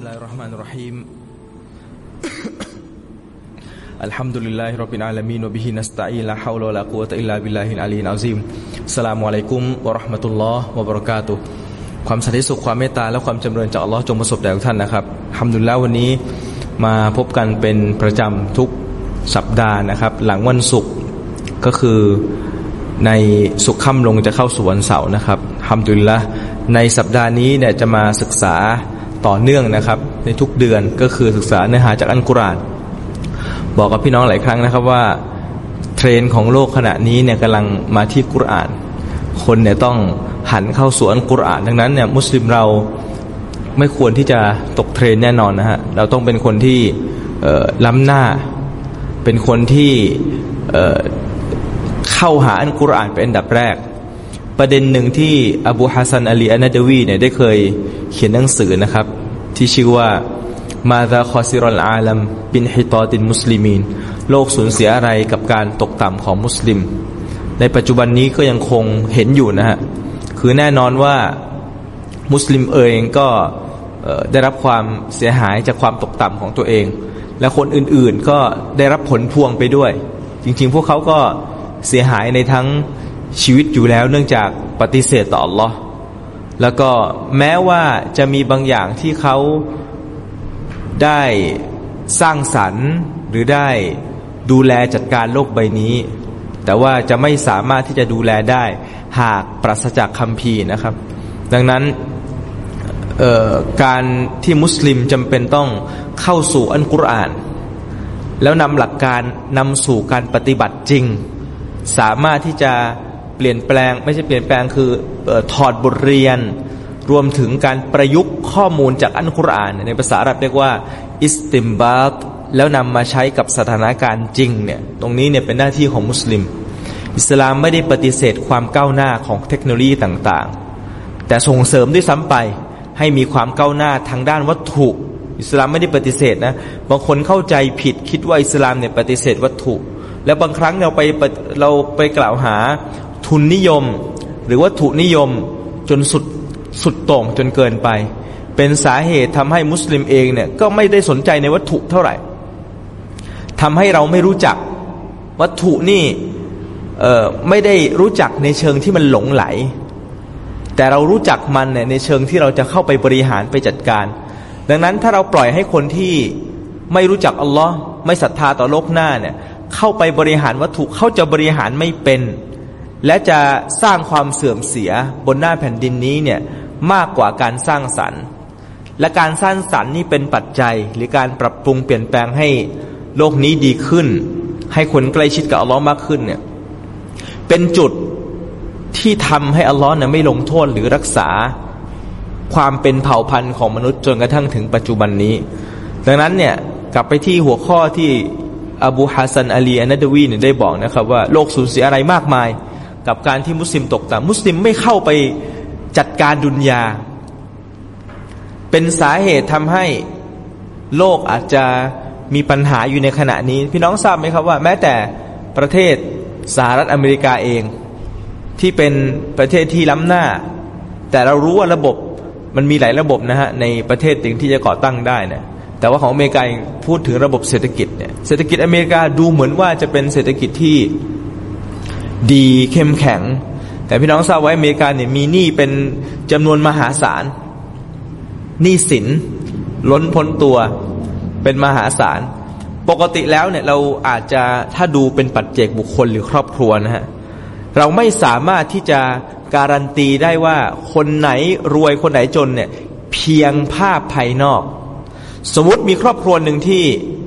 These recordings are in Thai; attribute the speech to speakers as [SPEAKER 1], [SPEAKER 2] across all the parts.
[SPEAKER 1] بسم الله الرحمن الرحيم الحمد لله رب العالمين وبه نستعين لا حول ولا قوة إلا بالله العلي العظيم السلام عليكم ورحمة الله وبركاته ความสันติสุขความเมตตาและความจำเริญจากอัลลอฮ์จงประสบแด่ทุกท่านนะครับฮัมดุลิลละวันนี้มาพบกันเป็นประจำทุกสัปดาห์นะครับ หลังวันศุกร์ก็คือในศุกร์ค่ำลงจะเข้าสู่วันเสาร์นะครับฮัมดุลิลละในสัปดาห์นี้เนี่ยจะมาศึกษา ต่อเนื่องนะครับ ในทุกเดือนก็คือศึกษาเนื้อหาจากอัลกุรอานบอกกับพี่น้องหลายครั้งนะครับว่าเทรนของโลกขณะนี้เนี่ยกำลังมาที่กุรอาน คนเนี่ยต้องหันเข้าสู่อัลกุรอานดังนั้นเนี่ยมุสลิมเราไม่ควรที่จะตกเทรนแน่นอนนะฮะเราต้องเป็นคนที่ล้ำหน้า เป็นคนที่เข้าหาอัลกุรอานเป็นอันดับแรก ประเด็นหนึ่งที่อบูฮัสซัน อาลีอานาดวีเนี่ยได้เคยเขียนหนังสือนะครับ ที่ชื่อว่ามาซาคอซิรอลอาลัมบินฮิตอตินมุสลิมีนโลกสูญเสียอะไรกับการตกต่ำของมุสลิม ในปัจจุบันนี้ก็ยังคงเห็นอยู่นะฮะ คือแน่นอนว่ามุสลิมเองก็ได้รับความเสียหายจากความตกต่ำของตัวเอง และคนอื่นๆก็ได้รับผลพวงไปด้วย จริงๆ พวกเขาก็เสียหายในทั้ง ชีวิตอยู่แล้วเนื่องจากปฏิเสธต่อ Allah แล้วก็แม้ว่าจะมีบางอย่างที่เขาได้สร้างสรรค์หรือได้ดูแลจัดการโลกใบนี้ แต่ว่าจะไม่สามารถที่จะดูแลได้หากปราศจากคำพีนะครับ ดังนั้นการที่มุสลิมจำเป็นต้องเข้าสู่อันกุรอาน แล้วนำหลักการนำสู่การปฏิบัติจริง สามารถที่จะ เปลี่ยนแปลงไม่ใช่เปลี่ยนแปลงคือถอดบทเรียน รวมถึงการประยุกต์ข้อมูลจากอันกุรอาน ในภาษาอาหรับเรียกว่าอิสติมบาตแล้วนำมาใช้กับสถานการณ์จริงเนี่ยตรงนี้เนี่ยเป็นหน้าที่ของมุสลิม อิสลามไม่ได้ปฏิเสธความก้าวหน้าของเทคโนโลยีต่างๆ แต่ส่งเสริมด้วยซ้ำไปให้มีความก้าวหน้าทางด้านวัตถุ อิสลามไม่ได้ปฏิเสธนะบางคนเข้าใจผิดคิดว่าอิสลามเนี่ยปฏิเสธวัตถุ แล้วบางครั้งเราไปเราไปกล่าวหา ทุนนิยม หรือวัตถุนิยมจนสุดสุดโต่งจนเกินไป เป็นสาเหตุทำให้มุสลิมเองเนี่ยก็ไม่ได้สนใจในวัตถุเท่าไหร่ทำให้เราไม่รู้จักวัตถุนี่ไม่ได้รู้จักในเชิงที่มันหลงไหล แต่เรารู้จักมันเนี่ยในเชิงที่เราจะเข้าไปบริหารไปจัดการ ดังนั้นถ้าเราปล่อยให้คนที่ไม่รู้จักอัลลอฮ์ไม่ศรัทธาต่อโลกหน้าเนี่ยเข้าไปบริหารวัตถุเขาจะบริหารไม่เป็น และจะสร้างความเสื่อมเสียบนหน้าแผ่นดินนี้เนี่ยมากกว่าการสร้างสรรค์ และการสร้างสรรค์นี่เป็นปัจจัย หรือการปรับปรุงเปลี่ยนแปลงให้โลกนี้ดีขึ้น ให้คนใกล้ชิดกับอัลลอฮ์มากขึ้นเนี่ยเป็นจุดที่ทำให้อัลลอฮ์เนี่ยไม่ลงโทษหรือรักษาความเป็นเผ่าพันธุ์ของมนุษย์จนกระทั่งถึงปัจจุบันนี้ ดังนั้นเนี่ยกลับไปที่หัวข้อที่อบูฮัสซันอาลีอานาดวีเนี่ยได้บอกนะครับว่าโลกสูญเสียอะไรมากมาย กับการที่มุสลิมตกต่ำมุสลิมไม่เข้าไปจัดการดุนยา เป็นสาเหตุทำให้โลกอาจจะมีปัญหาอยู่ในขณะนี้ พี่น้องทราบไหมครับว่า แม้แต่ประเทศสหรัฐอเมริกาเอง ที่เป็นประเทศที่ล้ำหน้า แต่เรารู้ว่าระบบมันมีหลายระบบนะฮะ ในประเทศถึงที่จะก่อตั้งได้เนี่ยแต่ว่าของอเมริกาพูดถึงระบบเศรษฐกิจเนี่ยเศรษฐกิจอเมริกาดูเหมือนว่าจะเป็นเศรษฐกิจที่ ดีเข้มแข็ง แต่พี่น้องทราบไว้อเมริกาเนี่ยมีหนี้เป็นจำนวนมหาศาลหนี้สินล้นพ้นตัวเป็นมหาศาล ปกติแล้วเนี่ยเราอาจจะถ้าดูเป็นปัจเจกบุคคลหรือครอบครัวนะฮะเราไม่สามารถที่จะการันตีได้ว่าคนไหนรวยคนไหนจนเนี่ยเพียงภาพภายนอก สมมติมีครอบครัวหนึ่งที่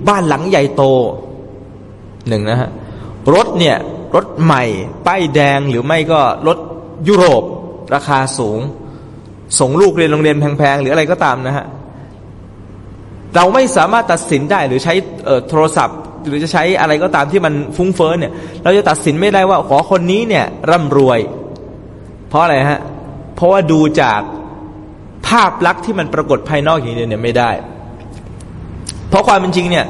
[SPEAKER 1] บ้านหลังใหญ่โตหนึ่งนะฮะรถเนี่ย รถใหม่ ป้ายแดงหรือไม่ก็รถยุโรป ราคาสูง ส่งลูกเรียนโรงเรียนแพงๆ หรืออะไรก็ตามนะฮะ เราไม่สามารถตัดสินได้หรือใช้โทรศัพท์ หรือจะใช้อะไรก็ตามที่มันฟุ้งเฟ้อเนี่ย เราจะตัดสินไม่ได้ว่าขอคนนี้เนี่ยร่ำรวย เพราะอะไรฮะ เพราะว่าดูจากภาพลักษณ์ที่มันปรากฏภายนอกอย่างเดียวเนี่ยไม่ได้ เพราะความเป็นจริงเนี่ย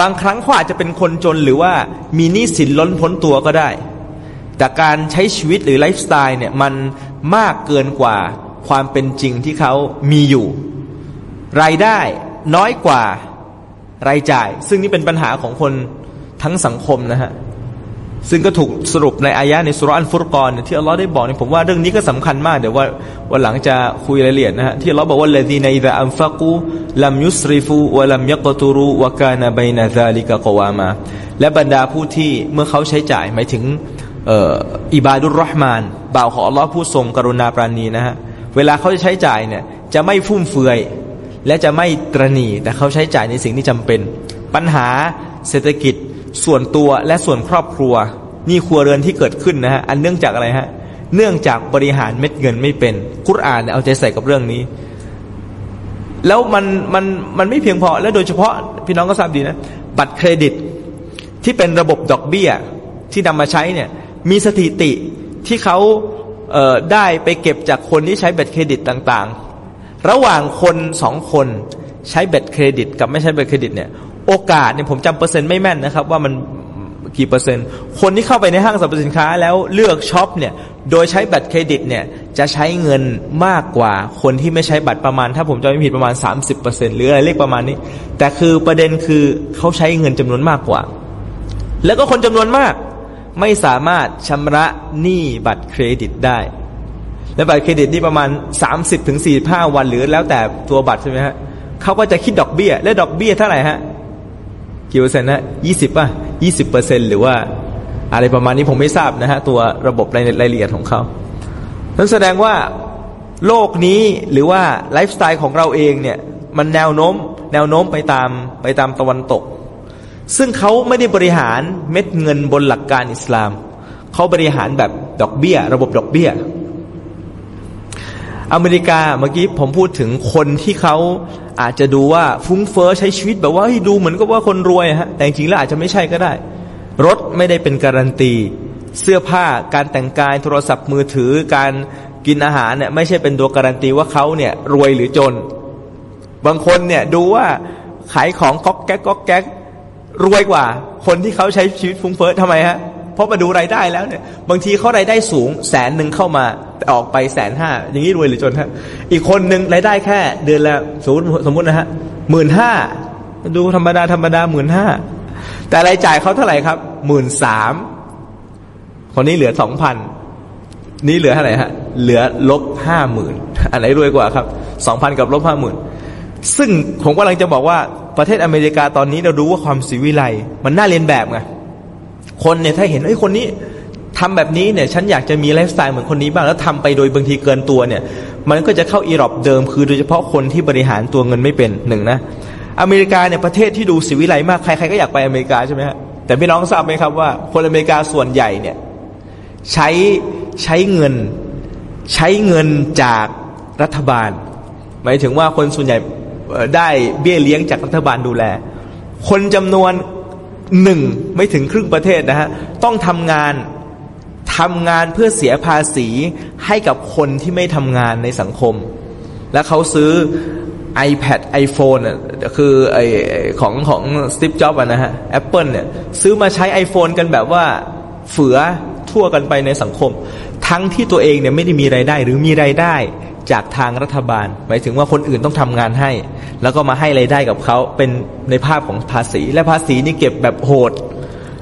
[SPEAKER 1] บางครั้งเขาอาจจะเป็นคนจนหรือว่ามีหนี้สินล้นพ้นตัวก็ได้ แต่การใช้ชีวิตหรือไลฟ์สไตล์เนี่ยมันมากเกินกว่าความเป็นจริงที่เขามีอยู่ รายได้น้อยกว่ารายจ่าย ซึ่งนี่เป็นปัญหาของคนทั้งสังคมนะฮะ ซึ่งก็ถูกสรุปในอายะในสุรอันฟุรกรที่อัลลอฮ์ได้บอกเนี่ยผมว่าเรื่องนี้ก็สำคัญมากเดี๋ยวว่าวันหลังจะคุยรายละเอียดนะฮะที่อัลลอฮ์บอกว่าละดีในอิดะอัมฟักูลัมยุสริฟูวะลัมยักตูรุวะกานะบัยนาซาลิกะกวามา และบรรดาผู้ที่เมื่อเขาใช้จ่ายหมายถึงอิบาดุลรอห์มาน บ่าวของอัลลอฮ์ผู้ทรงกรุณาปราณีนะฮะเวลาเขาจะใช้จ่ายเนี่ยจะไม่ฟุ่มเฟือย และจะไม่ตรณีแต่เขาใช้จ่ายในสิ่งที่จำเป็น ปัญหาเศรษฐกิจ ส่วนตัวและส่วนครอบครัว นี่ครัวเรือนที่เกิดขึ้นนะฮะอันเนื่องจากอะไรฮะเนื่องจากบริหารเม็ดเงินไม่เป็น กุรอานเอาใจใส่กับเรื่องนี้ แล้วมันมันมันไม่เพียงพอและโดยเฉพาะพี่น้องก็ทราบดีนะ บัตรเครดิตที่เป็นระบบดอกเบี้ยที่นำมาใช้เนี่ยมีสถิติที่เขาเได้ไปเก็บจากคนที่ใช้บัตรเครดิตต่าง ๆ ระหว่างคนสองคนใช้บัตรเครดิต กับไม่ใช้บัตรเครดิตเนี่ย โอกาสเนี่ยผมจำเปอร์เซ็นต์ไม่แม่นนะครับ ว่ามันกี่เปอร์เซ็นต์ คนที่เข้าไปในห้างสรรพสินค้าแล้วเลือกช็อปเนี่ย โดยใช้บัตรเครดิตเนี่ยจะใช้เงินมากกว่าคนที่ไม่ใช้บัตรประมาณ ถ้าผมจำไม่ผิดประมาณ 30%หรืออะไรเลขประมาณนี้ แต่คือประเด็นคือเขาใช้เงินจำนวนมากกว่า แล้วก็คนจำนวนมาก ไม่สามารถชำระหนี้บัตรเครดิตได้ และบัตรเครดิตนี่ประมาณ 30-45ถึงวันหรือแล้วแต่ตัวบัตรใช่ไหมฮะเขาก็จะคิดดอกเบี้ย และดอกเบี้ยเท่าไหร่ฮะ กี่เปอร์เซ็นต์นะยี่สิบป่ะยี่สิบเปอร์เซ็นต์หรือว่าอะไรประมาณนี้ผมไม่ทราบนะฮะ ตัวระบบรายละเอียดของเขานั่นแสดงว่าโลกนี้หรือว่าไลฟ์สไตล์ของเราเองเนี่ย มันแนวโน้ม แนวโน้มไปตามไปตามตะวันตก ซึ่งเขาไม่ได้บริหารเม็ดเงินบนหลักการอิสลาม เขาบริหารแบบดอกเบี้ย ระบบดอกเบี้ย อเมริกาเมื่อกี้ผมพูดถึงคนที่เขา อาจจะดูว่าฟุ้งเฟอ้อใช้ชีวิตแบบว่าดูเหมือนกับว่าคนรวยฮะแต่จริงแล้วอาจจะไม่ใช่ก็ได้ รถไม่ได้เป็นการันตี เสื้อผ้าการแต่งกายโทรศัพท์มือถือการกินอาหารเนี่ยไม่ใช่เป็นตัวการันตีว่าเขาเนี่ยรวยหรือจน บางคนเนี่ยดูว่าขายของก๊อกแก๊กก๊อกแก๊กรวยกว่า คนที่เขาใช้ชีวิตฟุ้งเฟ้อทำไมฮะเพราะมาดูรายได้แล้วเนี่ย บางทีเขารายได้สูงแสนหนึ่งเข้ามาแต่ออกไปแสนห้าอย่างนี้รวยหรือจนฮะอีกคนหนึ่งรายได้แค่ เดือนละสมมติสมมตินะฮะหมื่นห้าดูธรรมดาธรรมดาหมื่นห้าแต่รายจ่ายเขาเท่าไหร่ครับหมื่นสามคนนี้เหลือสองพันนี่เหลือเท่าไหร่ฮะเหลือลบห้าหมื่นอันไหนรวยกว่าครับสองพันกับลบห้าหมื่นซึ่งผมกำลังจะบอกว่าประเทศอเมริกาตอนนี้เรารู้ว่าความสิวิไลมันน่าเรียนแบบไง คนเนี่ยถ้าเห็นไอ้คนนี้ทำแบบนี้เนี่ยฉันอยากจะมีไลฟ์สไตล์เหมือนคนนี้บ้างแล้วทำไปโดยบางทีเกินตัวเนี่ย มันก็จะเข้าอีรอบเดิมคือโดยเฉพาะคนที่บริหารตัวเงินไม่เป็นหนึ่งนะอเมริกาเนี่ยประเทศที่ดูสิวิไลมากใครๆก็อยากไปอเมริกาใช่ไหมฮะแต่พี่น้องทราบไหมครับว่า คนอเมริกาส่วนใหญ่เนี่ยใช้ใช้เงิน ใช้เงินจากรัฐบาล หมายถึงว่าคนส่วนใหญ่ได้เบี้ยเลี้ยงจากรัฐบาลดูแล คนจำนวน หนึ่งไม่ถึงครึ่งประเทศนะฮะต้องทำงานทำงานเพื่อเสียภาษีให้กับคนที่ไม่ทำงานในสังคม แล้วเขาซื้อ iPad iPhone อะคือไอของของสตีฟจ็อบนะฮะแอปเปิลเนี่ยซื้อมาใช้ iPhone กันแบบว่าเฝือทั่วกันไปในสังคม ทั้งที่ตัวเองเนี่ยไม่ได้มีไรายได้หรือมีไรายได้ จากทางรัฐบาล หมายถึงว่าคนอื่นต้องทำงานให้ แล้วก็มาให้ไรายได้กับเขาเป็นในภาพของภาษี และภาษีนี่เก็บแบบโหด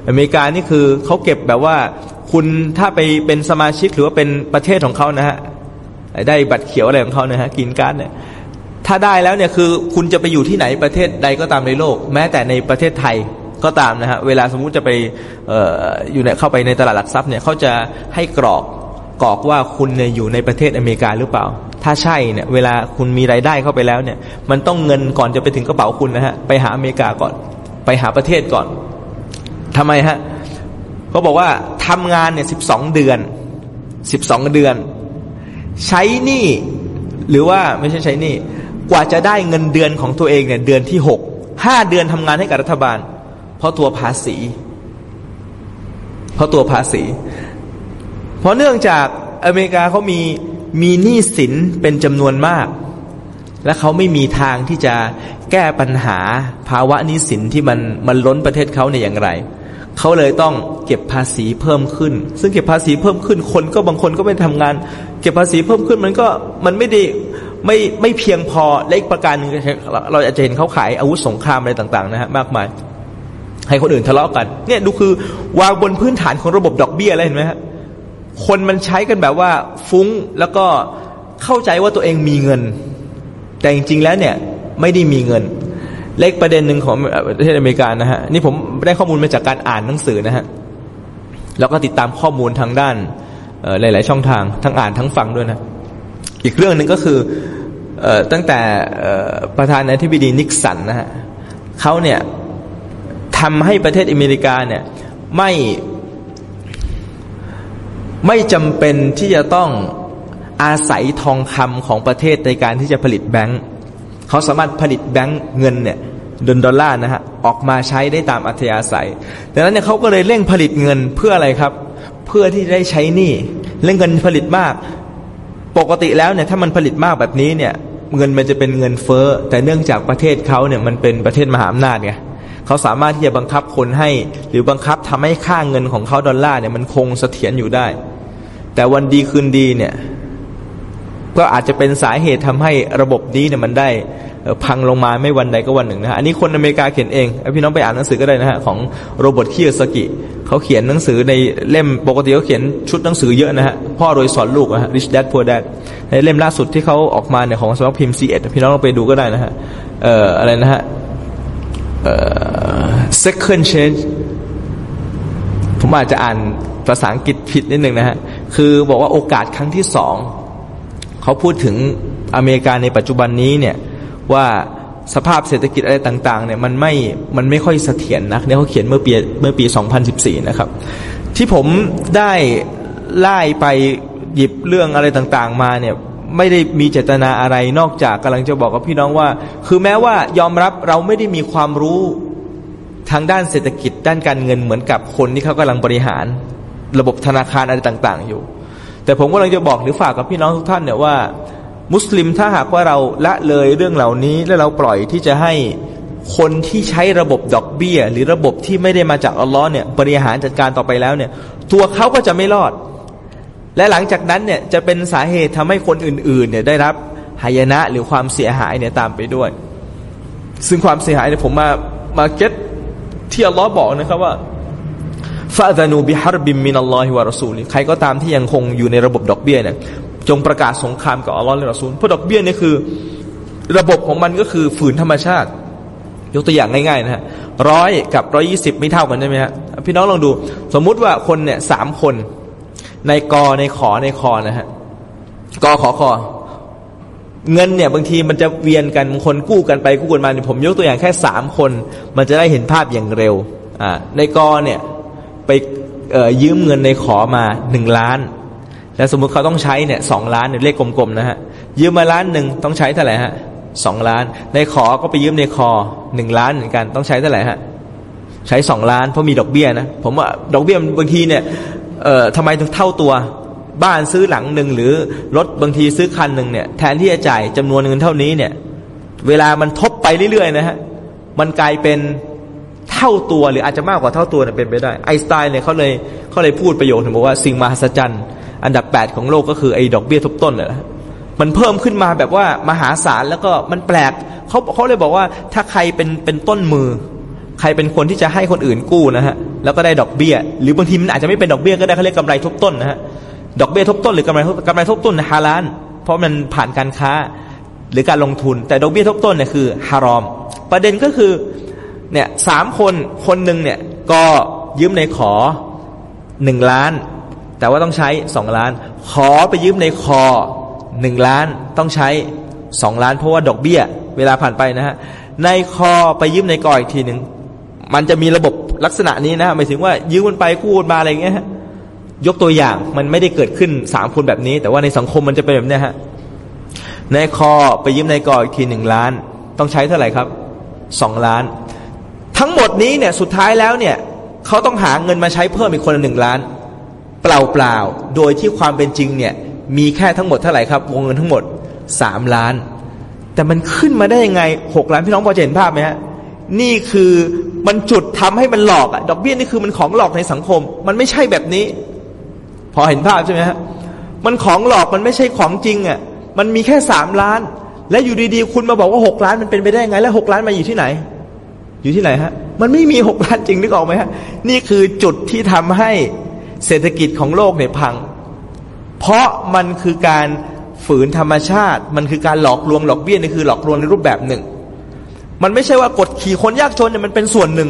[SPEAKER 1] อเมริกานี่คือเขาเก็บแบบว่า คุณถ้าไปเป็นสมาชิกหรือว่าเป็นประเทศของเขานะฮะได้บัตรเขียวอะไรของเขานะฮะกินการ์ดเนี่ยถ้าได้แล้วเนี่ยคือคุณจะไปอยู่ที่ไหนประเทศใดก็ตามในโลก แม้แต่ในประเทศไทยก็ตามนะฮะเวลาสมมุติจะไปอออยู่เนี่ยเข้าไปในตลาดหลักทรัพย์เนี่ยเขาจะให้กรอกกรอกว่าคุณเนี่ยอยู่ในประเทศอเมริกาหรือเปล่า ถ้าใช่เนี่ยเวลาคุณมีรายได้เข้าไปแล้วเนี่ย มันต้องเงินก่อนจะไปถึงกระเป๋าคุณนะฮะไปหาอเมริกาก่อน ไปหาประเทศก่อนทำไมฮะเขาบอกว่าทำงานเนี่ยสิบสองเดือนสิบสองเดือน ใช้หนี้หรือว่าไม่ใช่ใช้หนี้กว่าจะได้เงินเดือนของตัวเองเนี่ยเดือนที่หกห้าเดือนทำงานให้กับรัฐบาล เพราะตัวภาษี เพราะตัวภาษี เพราะเนื่องจากอเมริกาเขามี มีหนี้สินเป็นจำนวนมาก และเขาไม่มีทางที่จะแก้ปัญหาภาวะหนี้สินที่มันมันล้นประเทศเขาในอย่างไร เขาเลยต้องเก็บภาษีเพิ่มขึ้น ซึ่งเก็บภาษีเพิ่มขึ้นคนก็บางคนก็ไม่ทำงาน เก็บภาษีเพิ่มขึ้นมันก็มันไม่ได้ไม่ไม่เพียงพอและอีกประการหนึ่งเราอาจจะเห็นเขาขายอาวุธสงครามอะไรต่างๆนะฮะมากมายให้คนอื่นทะเลาะกันเนี่ยดูคือวางบนพื้นฐานของระบบดอกเบี้ยอะไรเห็นไหมฮะ คนมันใช้กันแบบว่าฟุ้งแล้วก็เข้าใจว่าตัวเองมีเงิน แต่จริงๆแล้วเนี่ยไม่ได้มีเงิน เล็กประเด็นหนึ่งของประเทศอเมริกานะฮะนี่ผมได้ข้อมูลมาจากการอ่านหนังสือนะฮะแล้วก็ติดตามข้อมูลทางด้านหลาย ๆ ช่องทางทั้งอ่านทั้งฟังด้วยนะ อีกเรื่องหนึ่งก็คืออตั้งแต่ประธานาธิบดีนิกสันนะฮะเขาเนี่ยทำให้ประเทศอเมริกาเนี่ยไม่ ไม่จำเป็นที่จะต้องอาศัยทองคำของประเทศในการที่จะผลิตแบงก์เขาสามารถผลิตแบงก์เงินเนี่ยดนดอลลาร์นะฮะออกมาใช้ได้ตามอัธยาศัยดังนั้นเนี่ยเขาก็เลยเร่งผลิตเงินเพื่ออะไรครับ เพื่อที่ได้ใช้หนี้เร่งเงินผลิตมาก ปกติแล้วเนี่ยถ้ามันผลิตมากแบบนี้เนี่ยเงินมันจะเป็นเงินเฟ้อแต่เนื่องจากประเทศเขาเนี่ยมันเป็นประเทศมหาอำนาจไงเขาสามารถที่จะบังคับคนให้ หรือบังคับทำให้ค่าเงินของเขาดอลลาร์เนี่ยมันคงเสถียรอยู่ได้ แต่วันดีคืนดีเนี่ย ก็อาจจะเป็นสาเหตุทำให้ระบบนี้เนี่ยมันได้พังลงมาไม่วันใดก็วันหนึ่งนะฮะอันนี้คนอเมริกาเขียนเองพี่น้องไปอ่านหนังสือก็ได้นะฮะของโรเบิร์ตคีร์สกิเขาเขียนหนังสือในเล่มปกติเขาเขียนชุดหนังสือเยอะนะฮะพ่อโดยสอนลูกนะฮะ Rich Dad Poor Dad ในเล่มล่าสุดที่เขาออกมาเนี่ยของสำนักพิมพ์ซีเอ็ดพี่น้องลองไปดูก็ได้นะฮะเอ่ออะไรนะฮะเอ่อ second change ผมอาจจะอ่านภาษาอังกฤษผิดนิดนึงนะฮะ คือบอกว่าโอกาสครั้งที่สองเขาพูดถึงอเมริกาในปัจจุบันนี้เนี่ยว่าสภาพเศรษฐกิจอะไรต่างๆเนี่ยมันไม่มันไม่ค่อยเสถียรนักเนี่ยเขาเขียนเมื่อปีเมื่อปี 2014 นะครับ ที่ผมได้ไล่ไปหยิบเรื่องอะไรต่างๆมาเนี่ยไม่ได้มีเจตนาอะไรนอกจากกำลังจะบอกกับพี่น้องว่า คือแม้ว่ายอมรับเราไม่ได้มีความรู้ทางด้านเศรษฐกิจด้านการเงินเหมือนกับคนที่เขากำลังบริหาร ระบบธนาคารอะไรต่าง ๆ อยู่ แต่ผมก็กำลังจะบอกหรือฝากกับพี่น้องทุกท่านเนี่ยว่า มุสลิมถ้าหากว่าเราละเลยเรื่องเหล่านี้และเราปล่อยที่จะให้คนที่ใช้ระบบดอกเบี้ย หรือระบบที่ไม่ได้มาจากอัลลอฮ์เนี่ยบริหารจัดการต่อไปแล้วเนี่ย ตัวเขาก็จะไม่รอด และหลังจากนั้นเนี่ยจะเป็นสาเหตุทำให้คนอื่นๆเนี่ยได้รับหายนะหรือความเสียหายเนี่ยตามไปด้วย ซึ่งความเสียหายเนี่ยผมมามาเก็ตที่อัลลอฮ์บอกนะครับว่า ฟาดานูบิฮารบิมมินัลลอฮิวะรอซูลใครก็ตามที่ยังคงอยู่ในระบบดอกเบี้ยเนี่ยจงประกาศสงครามกับอัลลอฮ์และรอซูลเพราะดอกเบี้ยนี่คือ ระบบของมันก็คือฝืนธรรมชาติ ยกตัวอย่างง่ายๆนะฮะร้อยกับร้อยี่สิบไม่เท่ากันใช่ไหมฮะพี่น้องลองดู สมมุติว่าคนเนี่ยสามคน ในกอในขอในคอนะฮะกอขอคอเงินเนี่ยบางทีมันจะเวียนกันคนกู้กันไปกู้กันมาเนี่ยผมยกตัวอย่างแค่สามคน มันจะได้เห็นภาพอย่างเร็วอ่าในกอเนี่ย ไปยืมเงินในขอมาหนึ่งล้าน แล้วสมมุติเขาต้องใช้เนี่ยสองล้านเนี่ยเลขกลมๆนะฮะยืมมาล้านหนึ่งต้องใช้เท่าไหร่ฮะสองล้าน ในขอก็ไปยืมในคอหนึ่งล้านเหมือนกันต้องใช้เท่าไหร่ฮะใช้สองล้านเพราะมีดอกเบี้ยนะผมว่าดอกเบี้ยบางทีเนี่ยเอ่อทำไมถึงเท่าตัวบ้านซื้อหลังหนึ่งหรือรถบางทีซื้อคันหนึ่งเนี่ยแทนที่จะจ่ายจำนวนเงินเท่านี้เนี่ย เวลามันทบไปเรื่อยๆนะฮะมันกลายเป็น เท่าตัวหรืออาจจะมากกว่าเท่าตัวเนี่ยเป็นไปได้ไอสไตล์เนี่ยเขาเลยเขาเลยพูดประโยคถึงบอกว่าสิ่งมหัศจรรย์อันดับแปดของโลกก็คือไอ้ดอกเบี้ยทบต้นแหละมันเพิ่มขึ้นมาแบบว่ามหาศาลแล้วก็มันแปลกเขาเขาเลยบอกว่าถ้าใครเป็นเป็นต้นมือ ใครเป็นคนที่จะให้คนอื่นกู้นะฮะแล้วก็ได้ดอกเบี้ย หรือบางทีมันอาจจะไม่เป็นดอกเบี้ยก็ได้เขาเรียกกำไรทบต้นนะฮะดอกเบี้ยทบต้นหรือกำไรกำไรทบต้นฮาลานเพราะมันผ่านการค้าหรือการลงทุน แต่ดอกเบี้ยทบต้นเนี่ยคือฮารอม ประเด็นก็คือ เนี่ยสามคนคนหนึ่งเนี่ยก็ยืมในขอหนึ่งล้าน แต่ว่าต้องใช้สองล้าน ขอไปยืมในคอหนึ่งล้านต้องใช้สองล้าน เพราะว่าดอกเบี้ย เวลาผ่านไปนะฮะในคอไปยืมในกออีกทีหนึ่งมันจะมีระบบลักษณะนี้นะหมายถึงว่ายืมมันไปกู้มันมาอะไรเงี้ยฮะยกตัวอย่างมันไม่ได้เกิดขึ้นสามคนแบบนี้ แต่ว่าในสังคมมันจะเป็นแบบนี้ฮะในคอไปยืมในกออีกทีหนึ่งล้าน ต้องใช้เท่าไหร่ครับสองล้าน ทั้งหมดนี้เนี่ยสุดท้ายแล้วเนี่ยเขาต้องหาเงินมาใช้เพิ่มอีกคนละหนึ่งล้าน เปล่าๆโดยที่ความเป็นจริงเนี่ยมีแค่ทั้งหมดเท่าไหร่ครับวงเงินทั้งหมดสามล้าน แต่มันขึ้นมาได้ยังไงหกล้านพี่น้องพอจะเห็นภาพไหมฮะนี่คือมันจุดทำให้มันหลอกอะดอกเบี้ยนี่คือมันของหลอกในสังคม มันไม่ใช่แบบนี้ พอเห็นภาพใช่ไหมฮะมันของหลอกมันไม่ใช่ของจริงอะมันมีแค่สามล้าน และอยู่ดีๆ คุณมาบอกว่าหกล้านมันเป็นไปได้ไง แล้วหกล้านมาอยู่ที่ไหน อยู่ที่ไหนฮะ มันไม่มีหกล้านจริงนึกออกไหมฮะ นี่คือจุดที่ทำให้เศรษฐกิจของโลกเนี่ยพัง เพราะมันคือการฝืนธรรมชาติ มันคือการหลอกลวงหลอกเบี้ยนี่คือหลอกลวงในรูปแบบหนึ่ง มันไม่ใช่ว่ากดขี่คนยากจนเนี่ยมันเป็นส่วนหนึ่ง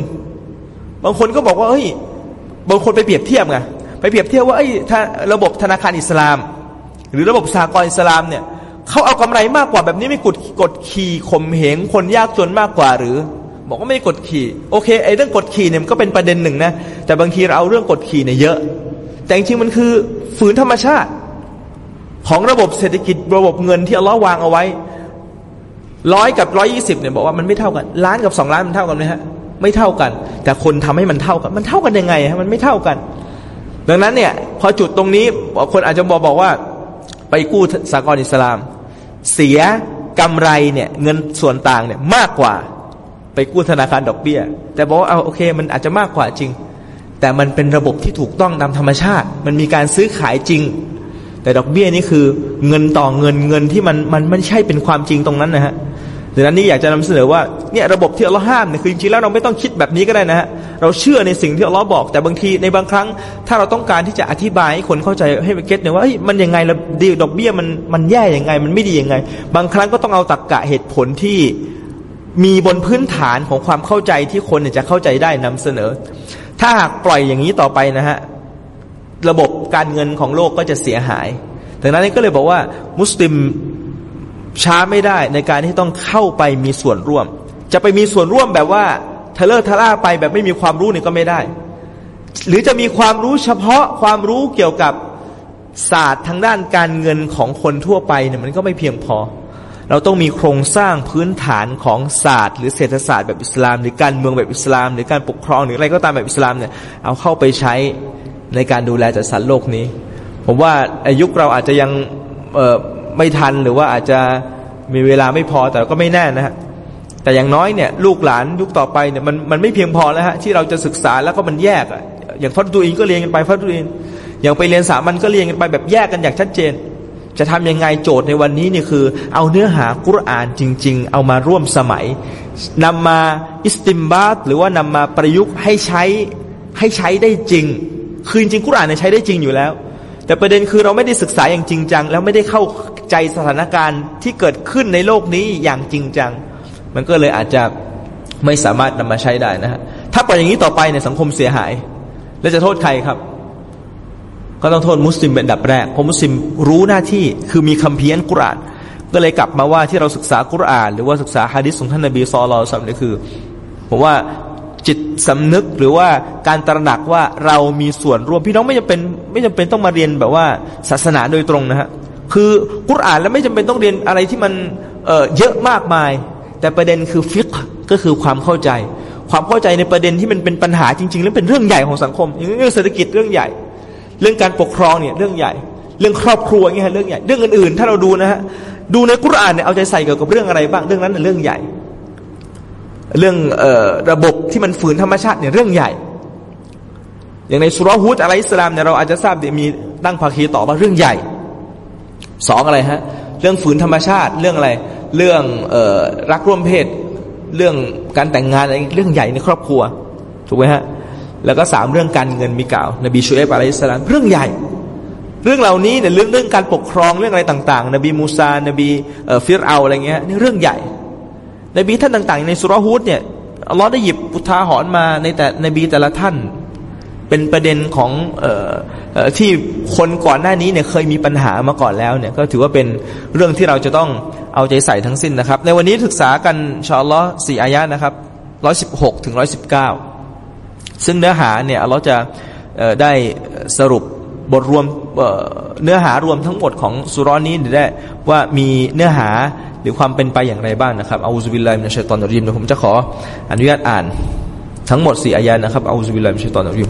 [SPEAKER 1] บางคนก็บอกว่าเฮ้ย บางคนไปเปรียบเทียบไง ไปเปรียบเทียบว่าไอ้ระบบธนาคารอิสลาม หรือระบบสากลอิสลามเนี่ยเขาเอากำไรมากกว่าแบบนี้ไม่กดกดขี่ข่มเหงคนยากจนมากกว่าหรือ บอกว่าไม่กดขี่โอเคไอ้เรื่องกดขี่เนี่ยมันก็เป็นประเด็นหนึ่งนะแต่บางทีเราเอาเรื่องกดขี่เนี่ยเยอะ แต่จริงมันคือฝืนธรรมชาติ ของระบบเศรษฐกิจระบบเงินที่อัลลอฮ์วางเอาไว้ร้อยกับร้อยี่สิบเนี่ยบอกว่ามันไม่เท่ากันล้านกับสองล้านมันเท่ากันไหมฮะไม่เท่ากัน แต่คนทำให้มันเท่ากัน มันเท่ากันยังไงฮะมันไม่เท่ากัน ดังนั้นเนี่ย พอจุดตรงนี้คนอาจจะบอกบอกว่า ไปกู้สากลอิสลาม เสียกำไรเนี่ย เงินส่วนต่างเนี่ยมากกว่า ไปกู้ธนาคารดอกเบี้ย แต่บอกว่าเอาโอเค มันอาจจะมากกว่าจริง แต่มันเป็นระบบที่ถูกต้องตามธรรมชาติ มันมีการซื้อขายจริง แต่ดอกเบี้ยนี่คือเงินต่อเงินเงินที่มันมันไม่ใช่เป็นความจริงตรงนั้นนะฮะดังนั้นนี่อยากจะนำเสนอว่าเนี่ยระบบที่เราห้ามเนี่ยคือจริงๆแล้วเราไม่ต้องคิดแบบนี้ก็ได้นะฮะเราเชื่อในสิ่งที่เราบอก แต่บางทีในบางครั้ง ถ้าเราต้องการที่จะอธิบายให้คนเข้าใจให้เก็ตเนี่ยว่ามันยังไงระดีดอกเบี้ยมันมันแย่ยังไง มันไม่ดียังไง บางครั้งก็ต้องเอาตรรกกะเหตุผลที่ มีบนพื้นฐานของความเข้าใจที่คนจะเข้าใจได้นำเสนอ ถ้าหากปล่อยอย่างนี้ต่อไปนะฮะ ระบบการเงินของโลกก็จะเสียหายดังนั้นก็เลยบอกว่า มุสลิมช้าไม่ได้ในการที่ต้องเข้าไปมีส่วนร่วม จะไปมีส่วนร่วมแบบว่าทะเลาะทะล่าไปแบบไม่มีความรู้นี่ก็ไม่ได้ หรือจะมีความรู้เฉพาะความรู้เกี่ยวกับศาสตร์ทางด้านการเงินของคนทั่วไปเนี่ยมันก็ไม่เพียงพอ เราต้องมีโครงสร้างพื้นฐานของศาสตร์ หรือเศรษฐศาสตร์แบบอิสลาม หรือการเมืองแบบอิสลาม หรือการปกครองหรืออะไรก็ตามแบบอิสลามเนี่ยเอาเข้าไปใช้ในการดูแลจัดสรรโลกนี้ ผมว่าอายุเราอาจจะยังไม่ทันหรือว่าอาจจะมีเวลาไม่พอแต่ก็ไม่แน่นะฮะแต่อย่างน้อยเนี่ยลูกหลานยุคต่อไปเนี่ยมันมันไม่เพียงพอแล้วฮะที่เราจะศึกษาแล้วก็มันแยกอะอย่างฟัดดูอินก็เรียนกันไปฟัดดูอินอย่างไปเรียนสามันก็เรียนกันไปแบบแยกกันอย่างชัดเจน จะทำยังไงโจทย์ในวันนี้นี่คือ เอาเนื้อหากุรอานจริง ๆ เอามาร่วมสมัยนำมาอิสติมบาตหรือว่านำมาประยุกต์ให้ใช้ให้ใช้ได้จริง คือจริงกุรอานเนี่ยใช้ได้จริงอยู่แล้ว แต่ประเด็นคือเราไม่ได้ศึกษาอย่างจริงจัง แล้วไม่ได้เข้าใจสถานการณ์ที่เกิดขึ้นในโลกนี้อย่างจริงจัง มันก็เลยอาจจะไม่สามารถนำมาใช้ได้นะฮะถ้าปล่อยอย่างนี้ต่อไปเนี่ยสังคมเสียหาย แล้วจะโทษใครครับ ก็ต้องโทษมุสลิมเป็นดับแรกเพราะมุสลิมรู้หน้าที่คือมีคำเพี้ยนกุรานก็เลยกลับมาว่าที่เราศึกษากุราน หรือว่าศึกษาฮะดิษของท่านนบีซอลลสัมนี่คือผมว่าจิตสำนึกหรือว่าการตระหนักว่าเรามีส่วนร่วมพี่น้องไม่จำเป็นไม่จำเป็นต้องมาเรียนแบบว่าศาสนาโดยตรงนะฮะคือกุรานแล้วไม่จำเป็นต้องเรียนอะไรที่มันเเยอะมากมาย แต่ประเด็นคือฟิกก็คือความเข้าใจ ความเข้าใจในประเด็นที่มันเป็นปัญหาจริง ๆ แล้วเป็นเรื่องใหญ่ของสังคมอย่างเรื่องเศรษฐกิจเรื่องใหญ่ เรื่องการปกครองเนี่ยเรื่องใหญ่ เรื่องครอบครัวเงี้ยเรื่องใหญ่ เรื่องอื่นๆ ถ้าเราดูนะฮะดูในกุรอานเนี่ยเอาใจใส่เกี่ยวกับเรื่องอะไรบ้างเรื่องนั้นเรื่องใหญ่ เรื่องออระบบที่มันฝืนธรรมชาติเนี่ยเรื่องใหญ่ อย่างในสุรฮุดอะไรอิสลามเนี่ยเราอาจจะทราบเดี๋ยวมีตั้งภาคีต่อว่าเรื่องใหญ่สองอะไรฮะเรื่องฝืนธรรมชาติเรื่องอะไร เรื่องออรักร่วมเพศ เรื่องการแต่งงานอะไรเรื่องใหญ่ในครอบครัวถูกไหมฮะ แล้วก็สามเรื่องการเงินมีกล่าว นบีชุอัยบ์ عليه السلام เรื่องใหญ่ เรื่องเหล่านี้เนี่ยเรื่องเรื่องการปกครองเรื่องอะไรต่าง ๆ นบีมูซา นบีฟิรเอาน์อะไรเงี้ยนี่เรื่องใหญ่ นบีท่านต่าง ๆ ในซูเราะฮ์ฮูดเนี่ยอัลลอฮ์ได้หยิบอุทาหรณ์มาในแต่นบีแต่ละท่าน เป็นประเด็นของออที่คนก่อนหน้านี้เนี่ยเคยมีปัญหามาก่อนแล้วเนี่ยก็ถือว่าเป็นเรื่องที่เราจะต้องเอาใจใส่ทั้งสิ้นนะครับ ในวันนี้ศึกษากันอินชาอัลลอฮ์สี่อายะนะครับร้อยสิบหกถึงร้อยสิบเก้า ซึ่งเนื้อหาเนี่ยเราจะได้สรุปบทรวมเนื้อหารวมทั้งหมดของซูเราะฮ์นี้ได้ว่ามีเนื้อหาหรือความเป็นไปอย่างไรบ้างนะครับأعوذ بالله من الشيطان الرجيم เดี๋ยวผมจะขออนุญาตอ่านทั้งหมดสี่อายะนะครับأعوذ بالله من الشيطان الرجيم